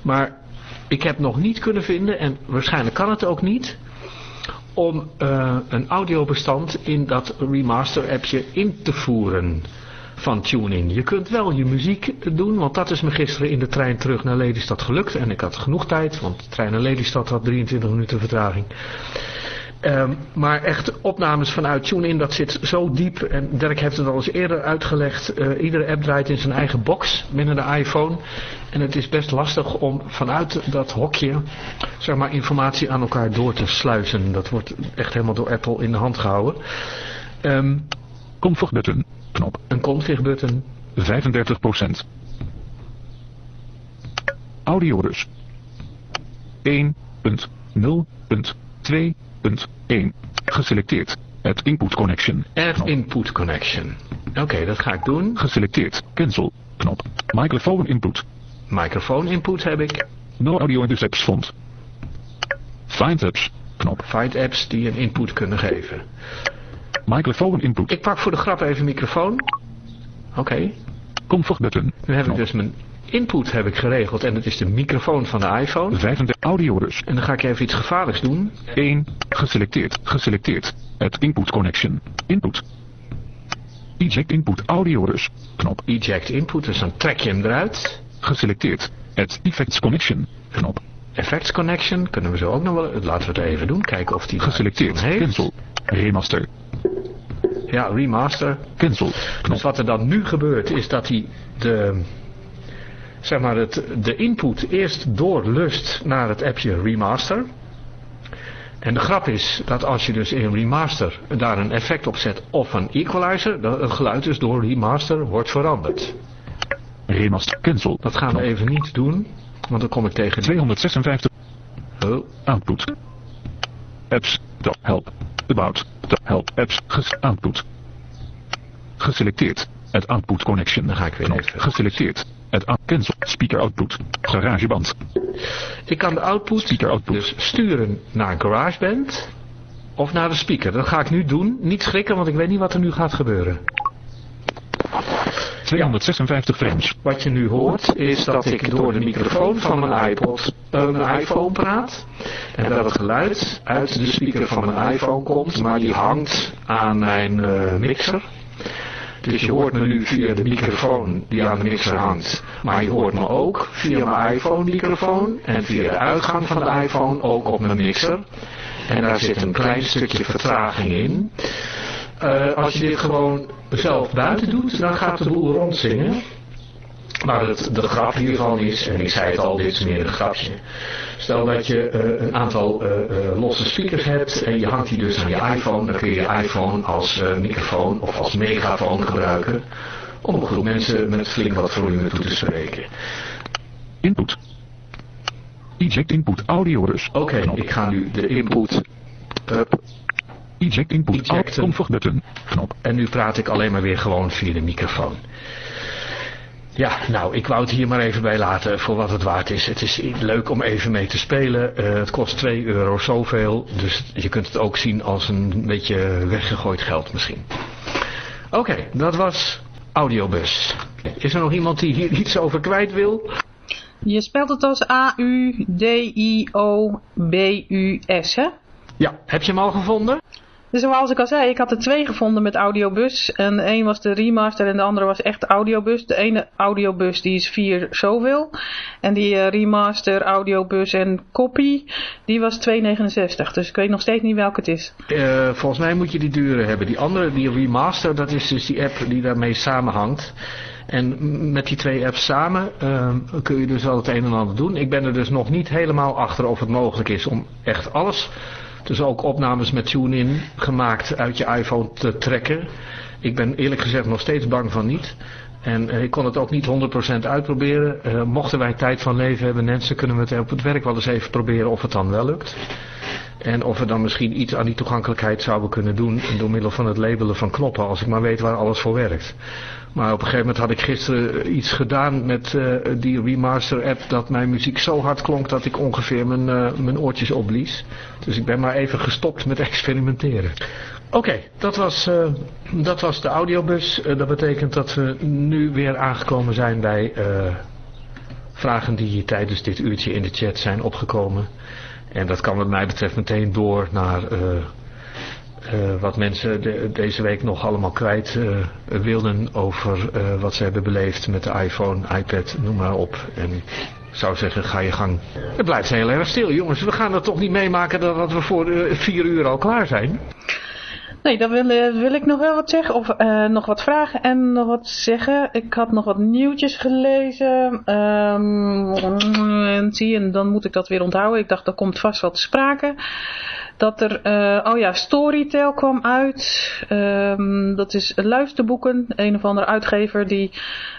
Maar ik heb nog niet kunnen vinden, en waarschijnlijk kan het ook niet, om uh, een audiobestand in dat remaster appje in te voeren van TuneIn. Je kunt wel je muziek doen, want dat is me gisteren in de trein terug naar Lelystad gelukt. En ik had genoeg tijd, want de trein naar Lelystad had 23 minuten vertraging. Um, maar echt opnames vanuit TuneIn, dat zit zo diep. En Dirk heeft het al eens eerder uitgelegd. Uh, iedere app draait in zijn eigen box binnen de iPhone. En het is best lastig om vanuit dat hokje zeg maar, informatie aan elkaar door te sluizen. Dat wordt echt helemaal door Apple in de hand gehouden. Um, config button, knop. Een config button. 35%. Audio dus. 1.0.2 Punt 1. Geselecteerd. Add input connection. Add input connection. Oké, dat ga ik doen. Geselecteerd. Cancel. Knop. Microphone input. Microfoon input heb ik. No audio in apps font. Find apps. Knop. Find apps die een input kunnen geven. Microphone input. Ik pak voor de grap even microfoon. Oké, Config button. nu heb ik dus mijn input heb ik geregeld en dat is de microfoon van de iPhone. 35 audio dus. En dan ga ik even iets gevaarlijks doen. 1. Geselecteerd. Geselecteerd. Add input connection. Input. Eject input audio dus. Knop. Eject input, dus dan trek je hem eruit. Geselecteerd. Add effects connection. Knop. Effects connection, kunnen we zo ook nog wel... Laten we het even doen, kijken of die... Geselecteerd. heeft. Cancel. Remaster. Ja, remaster. Cancel. Dus Knop. wat er dan nu gebeurt is dat hij de, zeg maar het, de input eerst doorlust naar het appje remaster. En de grap is dat als je dus in remaster daar een effect op zet of een equalizer, dat het geluid dus door remaster wordt veranderd. Remaster. Cancel. Dat gaan we even niet doen, want dan kom ik tegen... 256. Oh, Output. Apps. Help. About. Tab. Help. Apps. Ges output. Geselecteerd. Add output connection. Dan ga ik weer even- Geselecteerd. Out. Cancel. Speaker output. Garageband. ik kan de output Speaker output. dus sturen naar GarageBand of naar de speaker. Dat ga ik nu doen. Niet schrikken, want ik weet niet wat er nu gaat gebeuren. 256 frames. Wat je nu hoort is dat ik door de microfoon van mijn iPod, eh, mijn iPhone praat. En dat het geluid uit de speaker van mijn iPhone komt, maar die hangt aan mijn eh, mixer. Dus je hoort me nu via de microfoon die aan de mixer hangt. Maar je hoort me ook via mijn iPhone microfoon en via de uitgang van de iPhone ook op mijn mixer. En daar zit een klein stukje vertraging in. Eh, als je dit gewoon zelf buiten doet, dan gaat de boel rondzingen. Maar het, de grap hiervan is, en ik zei het al, dit is meer een grapje. Stel dat je eh, een aantal eh, eh, losse speakers hebt en je hangt die dus aan je iPhone, dan kun je je iPhone als microfoon of als megafoon gebruiken. Om een groep mensen met flink wat volume toe te spreken. Input. Eject input audio dus. Oké, ik ga nu de input up Eject input. Config button. Knop. En nu praat ik alleen maar weer gewoon via de microfoon. Ja, nou, ik wou het hier maar even bij laten voor wat het waard is. Het is leuk om even mee te spelen. Eh, het kost 2 euro zoveel. Dus je kunt het ook zien als een beetje weggegooid geld misschien. Oké, dat was Audiobus. Is er nog iemand die hier iets over kwijt wil? Je spelt het als A-U-D-I-O-B-U-S, hè? Ja, heb je hem al gevonden? Dus zoals ik al zei, ik had er twee gevonden met audiobus. En een was de remaster en de andere was echt audiobus. De ene audiobus die is 4 zoveel. En die eh, remaster, audiobus en copy, die was 2,69. Dus ik weet nog steeds niet welke het is. Eh, volgens mij moet je die dure hebben. Die andere, die remaster, dat is dus die app die daarmee samenhangt. En met die twee apps samen eh, kun je dus wel het een en ander doen. Ik ben er dus nog niet helemaal achter of het mogelijk is om echt alles, dus ook opnames met TuneIn gemaakt uit je iPhone te trekken. Ik ben eerlijk gezegd nog steeds bang van niet. En eh, ik kon het ook niet 100% uitproberen. Eh, mochten wij tijd van leven hebben, mensen, kunnen we het op het werk wel eens even proberen of het dan wel lukt. En of we dan misschien iets aan die toegankelijkheid zouden kunnen doen door middel van het labelen van knoppen, als ik maar weet waar alles voor werkt. Maar op een gegeven moment had ik gisteren iets gedaan met eh, die remaster app dat mijn muziek zo hard klonk dat ik ongeveer mijn, eh, mijn oortjes opblies. Dus ik ben maar even gestopt met experimenteren. Oké, dat, was, eh, dat was de audiobus. Eh, dat betekent dat we nu weer aangekomen zijn bij eh, vragen die hier tijdens dit uurtje in de chat zijn opgekomen. En dat kan wat mij betreft meteen door naar eh, eh, wat mensen de- deze week nog allemaal kwijt eh, wilden over wat ze hebben beleefd met de iPhone, iPad, noem maar op. En ik zou zeggen, ga je gang. Het blijft heel erg stil, jongens. We gaan er toch niet meemaken dat, dat we voor vier uur al klaar zijn. Nee, dan wil, eh, wil ik nog wel wat zeggen. Of eh, nog wat vragen en nog wat zeggen. Ik had nog wat nieuwtjes gelezen. Ehm, en zie en dan moet ik dat weer onthouden. Ik dacht, er komt vast wat te sprake. Dat er, uh, oh ja, Storytel kwam uit. Um, dat is luisterboeken. Een of andere uitgever die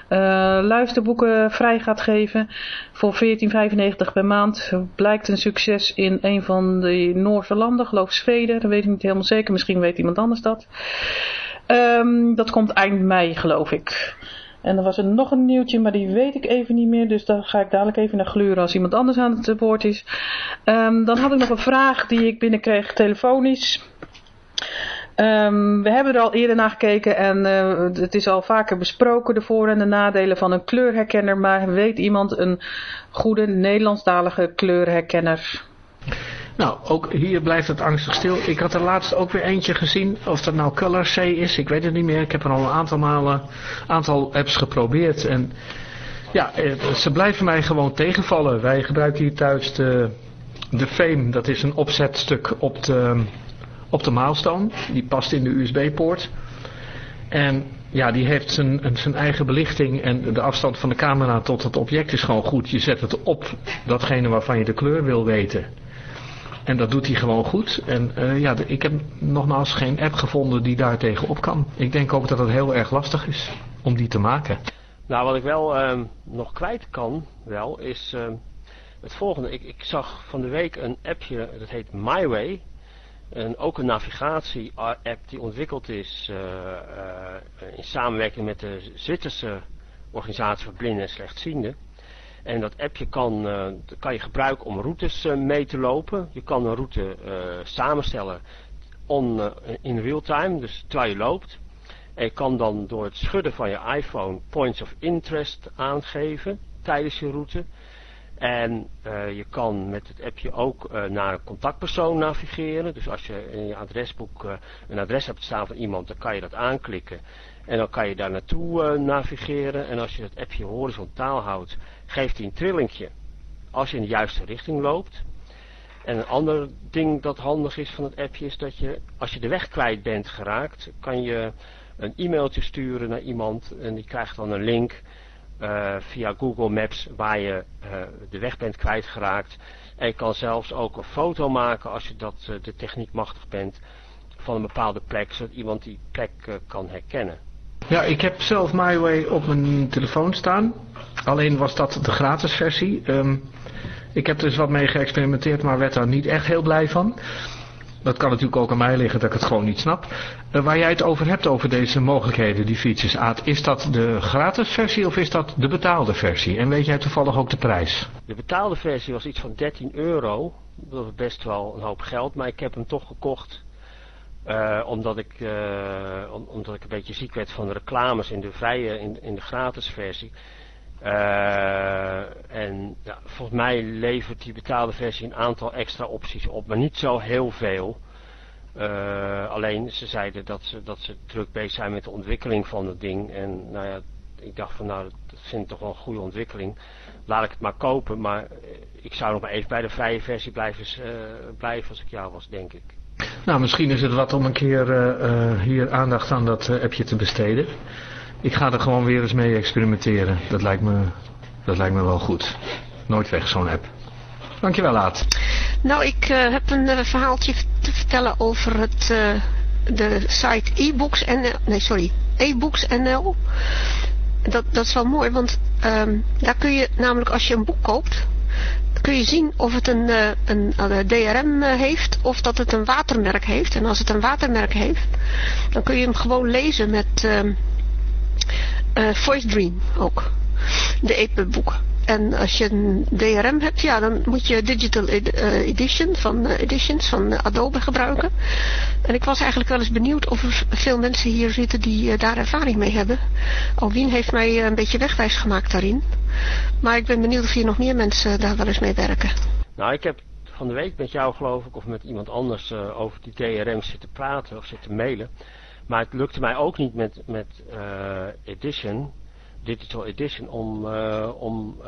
uh, luisterboeken vrij gaat geven. Voor 14,95 per maand. Blijkt een succes in een van de Noorse landen, geloof Zweden. Dat weet ik niet helemaal zeker. Misschien weet iemand anders dat. Um, dat komt eind mei, geloof ik. En er was er nog een nieuwtje, maar die weet ik even niet meer. Dus daar ga ik dadelijk even naar gluren als iemand anders aan het woord is. Um, dan had ik nog een vraag die ik binnenkreeg telefonisch. Um, we hebben er al eerder naar gekeken en uh, het is al vaker besproken, de voor- en de nadelen van een kleurherkenner. Maar weet iemand een goede Nederlandstalige kleurherkenner? Nou, ook hier blijft het angstig stil. Ik had er laatst ook weer eentje gezien. Of dat nou Color C is, ik weet het niet meer. Ik heb er al een aantal malen, aantal apps geprobeerd. En ja, eh, ze blijven mij gewoon tegenvallen. Wij gebruiken hier thuis de, de Fame. Dat is een opzetstuk op de, op de milestone. Die past in de USB-poort. En ja, die heeft zijn, zijn eigen belichting en de afstand van de camera tot het object is gewoon goed. Je zet het op datgene waarvan je de kleur wil weten. En dat doet hij gewoon goed. En uh, ja, ik heb nogmaals geen app gevonden die daar tegenop kan. Ik denk ook dat het heel erg lastig is om die te maken. Nou, wat ik wel uh, nog kwijt kan, wel, is uh, het volgende. Ik, ik, zag van de week een appje, dat heet MyWay. En ook een navigatie-app die ontwikkeld is in samenwerking met de Zwitserse organisatie voor blinden en slechtzienden. En dat appje kan, uh, kan je gebruiken om routes uh, mee te lopen. Je kan een route uh, samenstellen on, in real time, dus terwijl je loopt. En je kan dan door het schudden van je iPhone points of interest aangeven tijdens je route. En je kan met het appje ook naar een contactpersoon navigeren. Dus als je in je adresboek een adres hebt staan van iemand, dan kan je dat aanklikken. En dan kan je daar naartoe navigeren. En als je het appje horizontaal houdt, geeft hij een trillingje als je in de juiste richting loopt. En een ander ding dat handig is van het appje is dat je, als je de weg kwijt bent geraakt, kan je een e-mailtje sturen naar iemand en die krijgt dan een link uh, via Google Maps waar je uh, de weg bent kwijtgeraakt. En je kan zelfs ook een foto maken als je dat uh, de techniek machtig bent van een bepaalde plek, zodat iemand die plek kan herkennen. Ja, ik heb zelf MyWay op mijn telefoon staan. Alleen was dat de gratis versie. Um, ik heb dus wat mee geëxperimenteerd, maar werd daar niet echt heel blij van. Dat kan natuurlijk ook aan mij liggen dat ik het gewoon niet snap. Uh, waar jij het over hebt, over deze mogelijkheden, die features, Aad, is dat de gratis versie of is dat de betaalde versie? En weet jij toevallig ook de prijs? De betaalde versie was iets van 13 euro. Dat was best wel een hoop geld, maar ik heb hem toch gekocht uh, omdat, ik, om, omdat ik een beetje ziek werd van de reclames in de vrije, in, in de gratis versie. Uh, en ja, volgens mij levert die betaalde versie een aantal extra opties op, maar niet zo heel veel. alleen ze zeiden dat ze, dat ze druk bezig zijn met de ontwikkeling van het ding. En nou ja, ik dacht van nou, dat vind ik toch wel een goede ontwikkeling. Laat ik het maar kopen, maar ik zou nog maar even bij de vrije versie blijven, blijven als ik jou was, denk ik. Nou, misschien is het wat om een keer uh, uh, hier aandacht aan dat uh, appje te besteden. Ik ga er gewoon weer eens mee experimenteren. Dat lijkt me, dat lijkt me wel goed. Nooit weg zo'n app. Dankjewel, Laat. Nou, ik heb een verhaaltje te vertellen over het, de site e-books en nee, sorry, e-books NL. Dat, dat is wel mooi, want um, daar kun je namelijk als je een boek koopt, kun je zien of het een, eh, een, eh, DRM eh, heeft of dat het een watermerk heeft. En als het een watermerk heeft, dan kun je hem gewoon lezen met uh, Voice Dream ook. De EPUB-boek. En als je een DRM hebt, ja, dan moet je Digital Edition van, Editions van Adobe gebruiken. En ik was eigenlijk wel eens benieuwd of er veel mensen hier zitten die daar ervaring mee hebben. Alwien heeft mij een beetje wegwijs gemaakt daarin. Maar ik ben benieuwd of hier nog meer mensen daar wel eens mee werken. Nou, ik heb van de week met jou geloof ik of met iemand anders over die DRM zitten praten of zitten mailen. Maar het lukte mij ook niet met, met Edition, Digital Edition, om, uh, om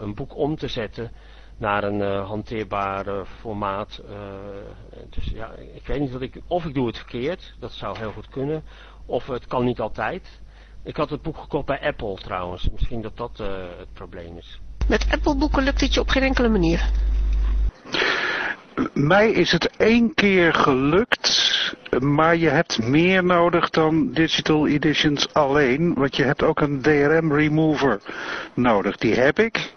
een boek om te zetten naar een hanteerbaar formaat. dus ja, ik weet niet wat ik, of ik doe het verkeerd, dat zou heel goed kunnen, of het kan niet altijd. Ik had het boek gekocht bij Apple trouwens. Misschien dat dat uh, het probleem is. Met Apple boeken lukt het je op geen enkele manier? Mij is het één keer gelukt, maar je hebt meer nodig dan Digital Editions alleen, want je hebt ook een DRM remover nodig. Die heb ik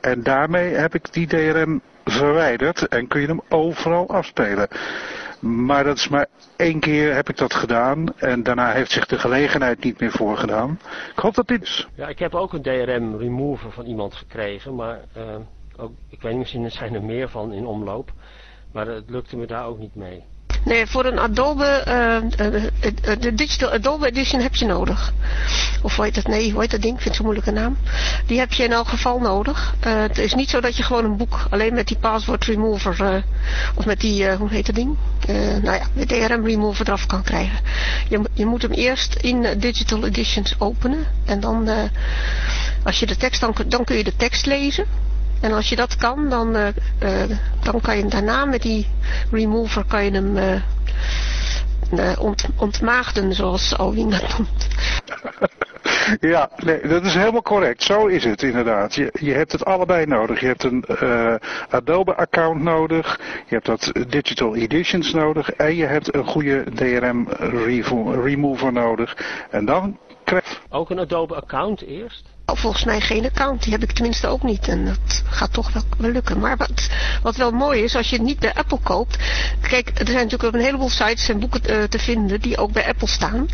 en daarmee heb ik die DRM verwijderd en kun je hem overal afspelen. Maar dat is maar één keer heb ik dat gedaan en daarna heeft zich de gelegenheid niet meer voorgedaan. Ik hoop dat dit is. Ja, ik heb ook een DRM remover van iemand gekregen, maar uh, ook, ik weet niet, misschien zijn er meer van in omloop. Maar het lukte me daar ook niet mee. Nee, voor een Adobe, uh, de Digital Adobe Edition heb je nodig. Of hoe heet het? Nee, hoe heet dat ding? Ik vind het zo'n moeilijke naam. Die heb je in elk geval nodig. Het is niet zo dat je gewoon een boek alleen met die password remover, of met die, hoe heet dat ding? nou ja, de DRM remover eraf kan krijgen. Je, je moet hem eerst in Digital Editions openen. En dan, als je de tekst, dan, dan kun je de tekst lezen. En als je dat kan, dan, uh, uh, dan kan je hem daarna met die remover kan je hem uh, ont, ontmaagden, zoals Alwin dat noemt. Ja, nee, dat is helemaal correct. Zo is het inderdaad. Je, je hebt het allebei nodig. Je hebt een Adobe account nodig. Je hebt dat Digital Editions nodig. En je hebt een goede DRM remover nodig. En dan krijg je... Ook een Adobe account eerst? Volgens mij geen account. Die heb ik tenminste ook niet. En dat gaat toch wel, lukken. Maar wat, wat wel mooi is, als je het niet bij Apple koopt. Kijk, er zijn natuurlijk ook een heleboel sites en boeken uh, te vinden die ook bij Apple staan.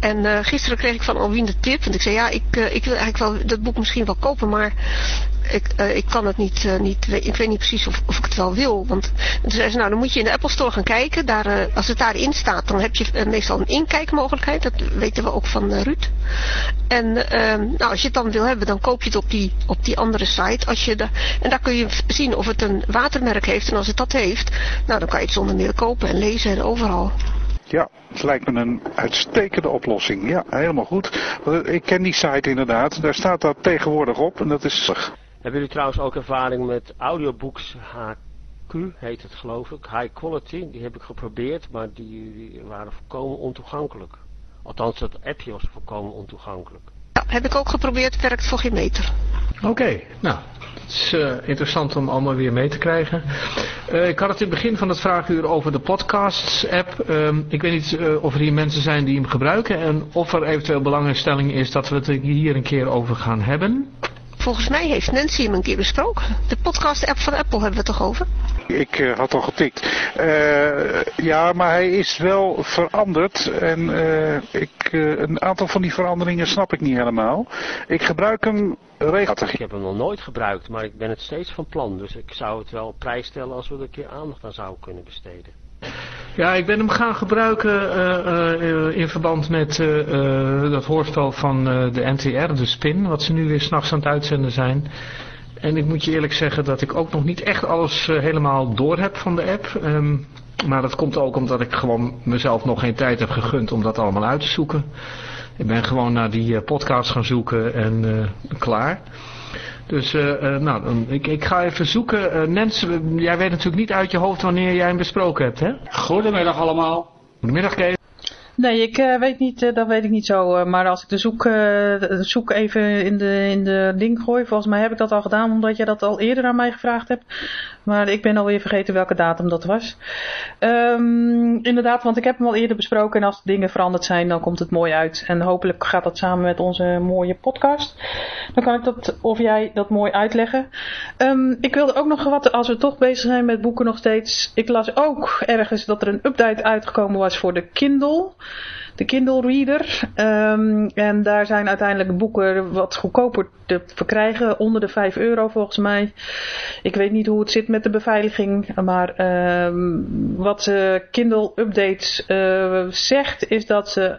En uh, gisteren kreeg ik van Alwien de tip. Want ik zei, ja, ik, uh, ik wil eigenlijk wel dat boek misschien wel kopen. Maar ik, uh, ik kan het niet, uh, niet, ik weet niet precies of, of ik het wel wil. Want toen zei ze, nou dan moet je in de Apple Store gaan kijken. Daar, uh, als het daarin staat, dan heb je meestal een inkijkmogelijkheid. Dat weten we ook van Ruud. En nou, als je het dan wil hebben, dan koop je het op die, op die andere site. Als je de, en daar kun je zien of het een watermerk heeft. En als het dat heeft, nou dan kan je het zonder meer kopen en lezen en overal. Ja, het lijkt me een uitstekende oplossing. Ja, helemaal goed. Ik ken die site inderdaad. Daar staat dat tegenwoordig op en dat is... Hebben jullie trouwens ook ervaring met audiobooks HQ, heet het geloof ik, high quality? Die heb ik geprobeerd, maar die, die waren volkomen ontoegankelijk. Althans, dat appje was volkomen ontoegankelijk. Ja, heb ik ook geprobeerd, werkt voor geen meter. Oké, okay, nou, het is uh, interessant om allemaal weer mee te krijgen. Uh, ik had het in het begin van het vraaguur over de podcasts-app. Uh, ik weet niet uh, of er hier mensen zijn die hem gebruiken en of er eventueel belangstelling is dat we het hier een keer over gaan hebben. Volgens mij heeft Nancy hem een keer besproken. De podcast-app van Apple hebben we het toch over? Ik uh, had al getikt. Uh, ja, maar hij is wel veranderd. En uh, ik, een aantal van die veranderingen snap ik niet helemaal. Ik gebruik hem regelmatig. Ik heb hem nog nooit gebruikt, maar ik ben het steeds van plan. Dus ik zou het wel prijs stellen als we er een keer aandacht aan zouden kunnen besteden. Ja, ik ben hem gaan gebruiken uh, uh, in verband met dat hoorspel van de NTR, de Spin, wat ze nu weer s'nachts aan het uitzenden zijn. En ik moet je eerlijk zeggen dat ik ook nog niet echt alles helemaal door heb van de app. Um, maar dat komt ook omdat ik gewoon mezelf nog geen tijd heb gegund om dat allemaal uit te zoeken. Ik ben gewoon naar die podcast gaan zoeken en klaar. Dus uh, uh, nou, ik, ik ga even zoeken. Uh, Nens, jij weet natuurlijk niet uit je hoofd wanneer jij hem besproken hebt, hè? Goedemiddag allemaal. Goedemiddag, Kees. Nee, ik uh, weet niet, uh, dat weet ik niet zo. Uh, maar als ik de zoek, de zoek even in de, in de ding gooi, volgens mij heb ik dat al gedaan omdat je dat al eerder aan mij gevraagd hebt. Maar ik ben alweer vergeten welke datum dat was. Um, inderdaad, want ik heb hem al eerder besproken en als dingen veranderd zijn, dan komt het mooi uit. En hopelijk gaat dat samen met onze mooie podcast. Dan kan ik dat, of jij dat mooi uitleggen. Um, ik wilde ook nog wat, als we toch bezig zijn met boeken nog steeds. Ik las ook ergens dat er een update uitgekomen was voor de Kindle de Kindle Reader. Um, en daar zijn uiteindelijk boeken wat goedkoper te verkrijgen, onder de 5 euro volgens mij. Ik weet niet hoe het zit met de beveiliging, maar um, wat uh, Kindle Updates uh, zegt is dat ze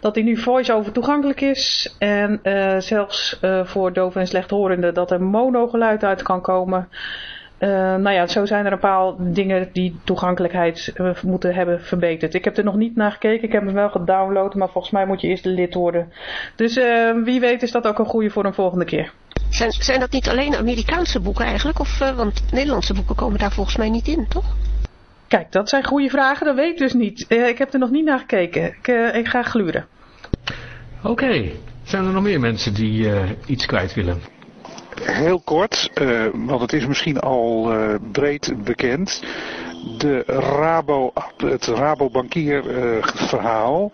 dat hij nu voice-over toegankelijk is. En uh, zelfs uh, voor doven en slechthorenden dat er mono-geluid uit kan komen. Uh, nou ja, zo zijn er een paar dingen die toegankelijkheid uh, moeten hebben verbeterd. Ik heb er nog niet naar gekeken. Ik heb hem wel gedownload, maar volgens mij moet je eerst lid worden. Dus uh, wie weet is dat ook een goede voor een volgende keer. Zijn, zijn dat niet alleen Amerikaanse boeken eigenlijk? Of, want Nederlandse boeken komen daar volgens mij niet in, toch? Kijk, dat zijn goede vragen. Dat weet ik dus niet. ik heb er nog niet naar gekeken. Ik, ik ga gluren. Oké. Okay. Zijn er nog meer mensen die iets kwijt willen? Heel kort, uh, want het is misschien al uh, breed bekend. De Rabo, het Rabobankier uh, verhaal,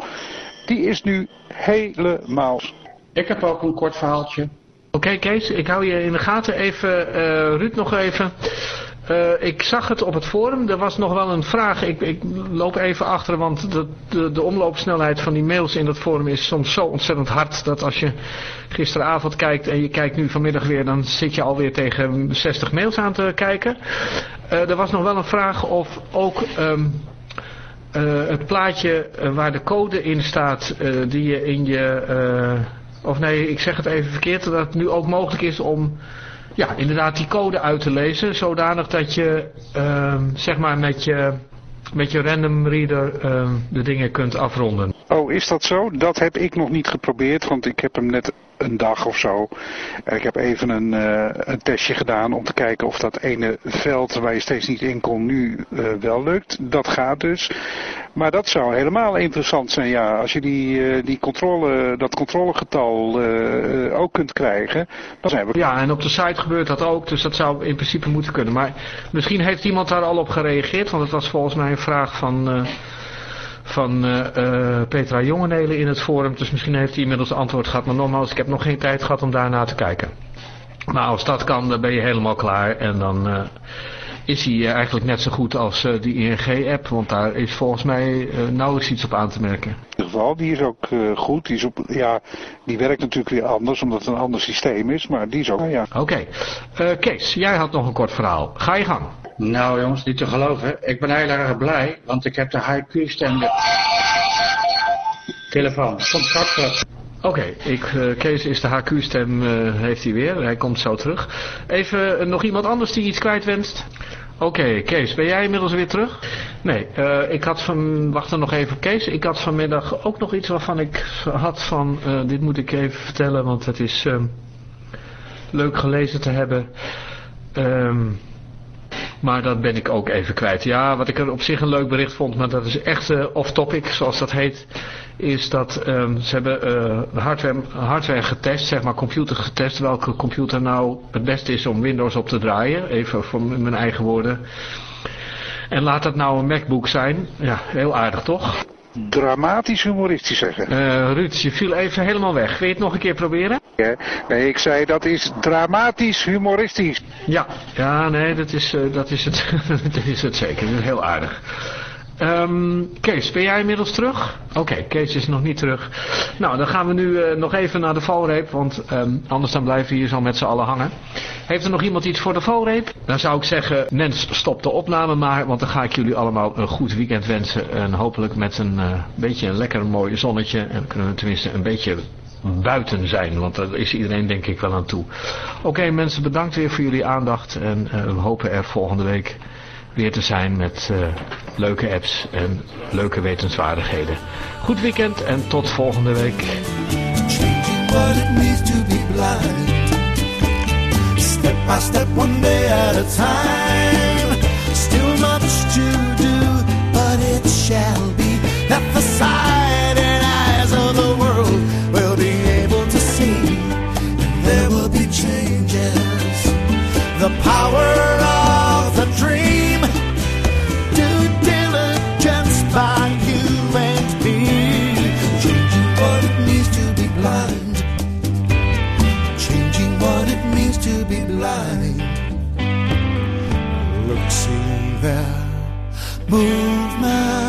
die is nu helemaal... Ik heb ook een kort verhaaltje. Oké okay, Kees, ik hou je in de gaten. Even, Ruud nog even. Uh, ik zag het op het forum. Er was nog wel een vraag. Ik, ik loop even achter, want de, de, de, omloopsnelheid van die mails in dat forum is soms zo ontzettend hard. Dat als je gisteravond kijkt en je kijkt nu vanmiddag weer, dan zit je alweer tegen 60 mails aan te kijken. Uh, er was nog wel een vraag of ook um, uh, het plaatje waar de code in staat, die je in je... of nee, ik zeg het even verkeerd, dat het nu ook mogelijk is om ja, inderdaad die code uit te lezen. Zodanig dat je uh, zeg maar met je, met je random reader uh, de dingen kunt afronden. Oh, is dat zo? Dat heb ik nog niet geprobeerd, want ik heb hem net een dag of zo. Ik heb even een, uh, een testje gedaan om te kijken of dat ene veld waar je steeds niet in kon nu uh, wel lukt. Dat gaat dus. Maar dat zou helemaal interessant zijn, ja. Als je die, uh, die controle, dat controlegetal ook kunt krijgen, dan zijn we... Ja, en op de site gebeurt dat ook, dus dat zou in principe moeten kunnen. Maar misschien heeft iemand daar al op gereageerd, want het was volgens mij een vraag van van uh, uh, Petra Jongenelen in het forum. Dus misschien heeft hij inmiddels antwoord gehad. Maar nogmaals, ik heb nog geen tijd gehad om daarna te kijken. Maar als dat kan, dan ben je helemaal klaar. En dan uh, is hij eigenlijk net zo goed als die ING-app. Want daar is volgens mij nauwelijks iets op aan te merken. In ieder geval, die is ook goed. Die, is op, ja, die werkt natuurlijk weer anders, omdat het een ander systeem is. Maar die is ook, ja. Oké. Okay. Kees, jij had nog een kort verhaal. Ga je gang. Nou jongens, niet te geloven. Ik ben heel erg blij, want ik heb de HQ-stem. Telefoon, komt straks terug. Oké, okay, uh, Kees is de HQ-stem, uh, heeft hij weer. Hij komt zo terug. Even uh, nog iemand anders die iets kwijt wenst? Oké, okay, Kees, ben jij inmiddels weer terug? Nee, uh, ik had van... Wacht er nog even Kees. Ik had vanmiddag ook nog iets waarvan ik had van... Uh, dit moet ik even vertellen, want het is um, leuk gelezen te hebben. Um, maar dat ben ik ook even kwijt. Ja, wat ik er op zich een leuk bericht vond, maar dat is echt uh, off-topic, zoals dat heet, is dat um, ze hebben uh, hardware, hardware getest, zeg maar computer getest, welke computer nou het beste is om Windows op te draaien, even voor mijn eigen woorden. En laat dat nou een MacBook zijn, ja, heel aardig toch? dramatisch humoristisch zeggen. Uh, Ruud, je viel even helemaal weg. Wil je het nog een keer proberen? Ja, nee, ik zei dat is dramatisch humoristisch. Ja, ja nee, dat is, uh, dat is, het, dat is het zeker. Dat is heel aardig. Um, Kees, ben jij inmiddels terug? Oké, okay, Kees is nog niet terug. Nou, dan gaan we nu uh, nog even naar de valreep, want um, anders dan blijven we hier zo met z'n allen hangen. Heeft er nog iemand iets voor de valreep? Dan zou ik zeggen, mens, stop de opname maar, want dan ga ik jullie allemaal een goed weekend wensen. En hopelijk met een uh, beetje een lekker mooi zonnetje. En dan kunnen we tenminste een beetje buiten zijn, want daar is iedereen denk ik wel aan toe. Oké okay, mensen, bedankt weer voor jullie aandacht en uh, we hopen er volgende week weer te zijn met uh, leuke apps en leuke wetenswaardigheden. Goed weekend en tot volgende week. Still much to do, but it shall be sight blind. Look, see there, movement.